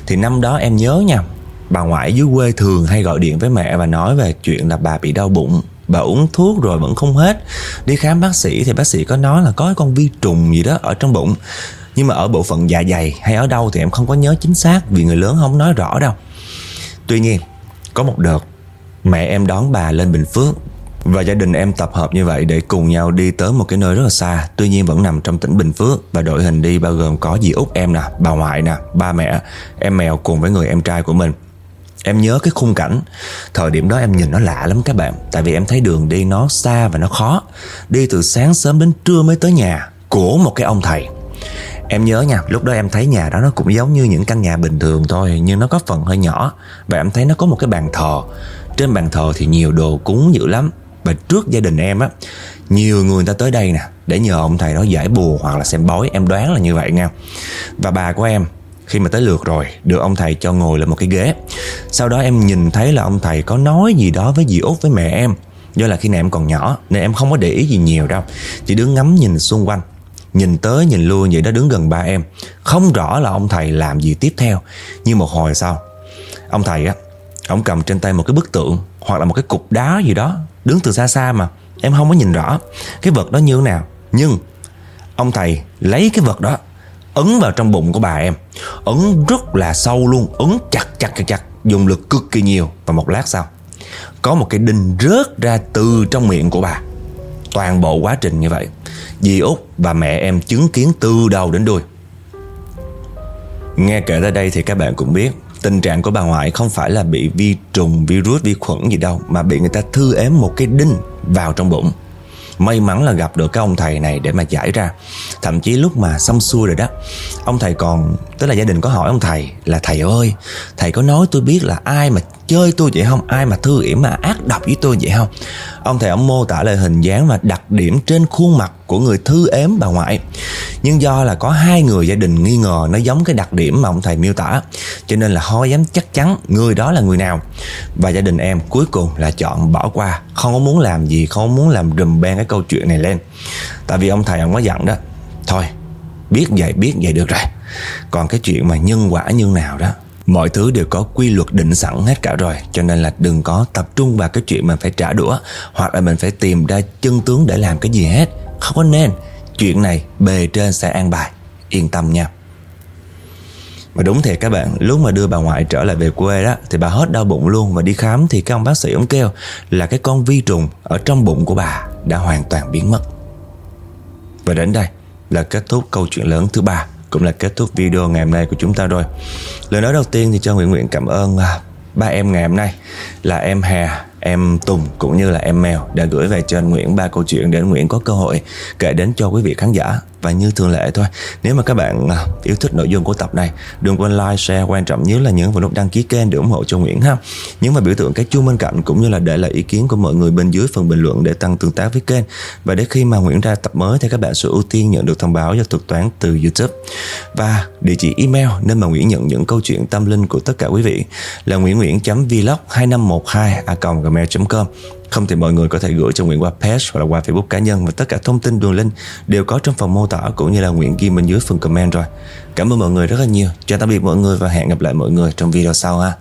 Thì năm đó em nhớ nha, bà ngoại dưới quê thường hay gọi điện với mẹ và nói về chuyện là bà bị đau bụng bà uống thuốc rồi vẫn không hết. Đi khám bác sĩ thì bác sĩ có nói là có con vi trùng gì đó ở trong bụng. Nhưng mà ở bộ phận dạ dày hay ở đâu thì em không có nhớ chính xác vì người lớn không nói rõ đâu. Tuy nhiên có một đợt mẹ em đón bà lên bình phước và gia đình em tập hợp như vậy để cùng nhau đi tới một cái nơi rất là xa. Tuy nhiên vẫn nằm trong tỉnh Bình Phước. Và đội hình đi bao gồm có dì út em nè, bà ngoại nè, ba mẹ, em mèo cùng với người em trai của mình. Em nhớ cái khung cảnh. Thời điểm đó em nhìn nó lạ lắm các bạn. Tại vì em thấy đường đi nó xa và nó khó. Đi từ sáng sớm đến trưa mới tới nhà Của một cái ông thầy. Em nhớ nha, lúc đó em thấy nhà đó nó cũng giống như những căn nhà bình thường thôi Nhưng nó có phần hơi nhỏ. Và em thấy nó có một cái bàn thờ. Trên bàn thờ thì nhiều đồ cúng dữ lắm. Và trước gia đình em á Nhiều người ta tới đây nè Để nhờ ông thầy đó giải bùa hoặc là xem bói. Em đoán là như vậy nha. Và bà của em khi mà tới lượt rồi, Được ông thầy cho ngồi lên một cái ghế. Sau đó em nhìn thấy là ông thầy có nói gì đó với dì út, với mẹ em. Do là khi nào em còn nhỏ, Nên em không có để ý gì nhiều đâu. Chỉ đứng ngắm nhìn xung quanh. Nhìn tới, nhìn lui vậy đó đứng gần ba em. Không rõ là ông thầy làm gì tiếp theo. Nhưng một hồi sau, Ông thầy á, Ông cầm trên tay một cái bức tượng Hoặc là một cái cục đá gì đó, Đứng từ xa xa mà. Em không có nhìn rõ Cái vật đó như thế nào. Nhưng Ông thầy lấy cái vật đó, Ấn vào trong bụng của bà em. Ấn rất là sâu luôn Ấn chặt chặt chặt chặt Dùng lực cực kỳ nhiều. Và một lát sau Có một cái đinh rớt ra từ trong miệng của bà. Toàn bộ quá trình như vậy Dì Út và mẹ em chứng kiến từ đầu đến đuôi. Nghe kể tới đây thì các bạn cũng biết Tình trạng của bà ngoại không phải là bị vi trùng, virus, vi khuẩn gì đâu Mà bị người ta thư ém một cái đinh vào trong bụng. May mắn là gặp được cái ông thầy này để mà giải ra. Thậm chí lúc mà xong xuôi rồi đó, Ông thầy còn, Tức là gia đình có hỏi ông thầy là, Thầy ơi, Thầy có nói tôi biết là ai mà chơi tôi vậy không? Ai mà thư yểm, mà ác độc với tôi vậy không? Ông thầy ông mô tả lại hình dáng và đặc điểm trên khuôn mặt của người thư ếm bà ngoại. Nhưng do là có hai người gia đình nghi ngờ nó giống cái đặc điểm mà ông thầy miêu tả Cho nên là họ dám chắc chắn người đó là người nào. Và gia đình em cuối cùng là chọn bỏ qua Không có muốn làm gì, không muốn làm rùm beng cái câu chuyện này lên. Tại vì ông thầy ông có dặn đó Thôi biết vậy biết vậy được rồi. Còn cái chuyện mà nhân quả như nào đó Mọi thứ đều có quy luật định sẵn hết cả rồi Cho nên là đừng có tập trung vào cái chuyện mình phải trả đũa Hoặc là mình phải tìm ra chân tướng để làm cái gì hết. Không có nên. Chuyện này bề trên sẽ an bài. Yên tâm nha. Mà đúng thiệt các bạn, lúc mà đưa bà ngoại trở lại về quê đó Thì bà hết đau bụng luôn Và đi khám thì cái ông bác sĩ ông kêu Là cái con vi trùng ở trong bụng của bà Đã hoàn toàn biến mất. Và đến đây là kết thúc câu chuyện lớn thứ ba cũng là kết thúc video ngày hôm nay của chúng ta rồi. Lời nói đầu tiên thì cho Nguyễn Nguyễn cảm ơn à, ba em ngày hôm nay là em Hà em Tùng cũng như là em Mèo đã gửi về cho anh Nguyễn ba câu chuyện để anh Nguyễn có cơ hội kể đến cho quý vị khán giả và như thường lệ thôi. Nếu mà các bạn à, yêu thích nội dung của tập này, đừng quên like, share, quan trọng nhất là nhấn vào nút đăng ký kênh để ủng hộ cho Nguyễn ha. Nhấn vào biểu tượng cái chuông bên cạnh cũng như là để lại ý kiến của mọi người bên dưới phần bình luận để tăng tương tác với kênh. Và để khi mà Nguyễn ra tập mới thì các bạn sẽ ưu tiên nhận được thông báo do thuật toán từ YouTube. Và địa chỉ email nên mà Nguyễn nhận những câu chuyện tâm linh của tất cả quý vị là nguyễn nguyễn vlog 2512 a gmail.com không thì mọi người có thể gửi cho Nguyễn qua page hoặc là qua Facebook cá nhân và tất cả thông tin đường link đều có trong phần mô tả cũng như là Nguyễn ghi bên dưới phần comment rồi. Cảm ơn mọi người rất là nhiều. Chào tạm biệt mọi người và hẹn gặp lại mọi người trong video sau ha.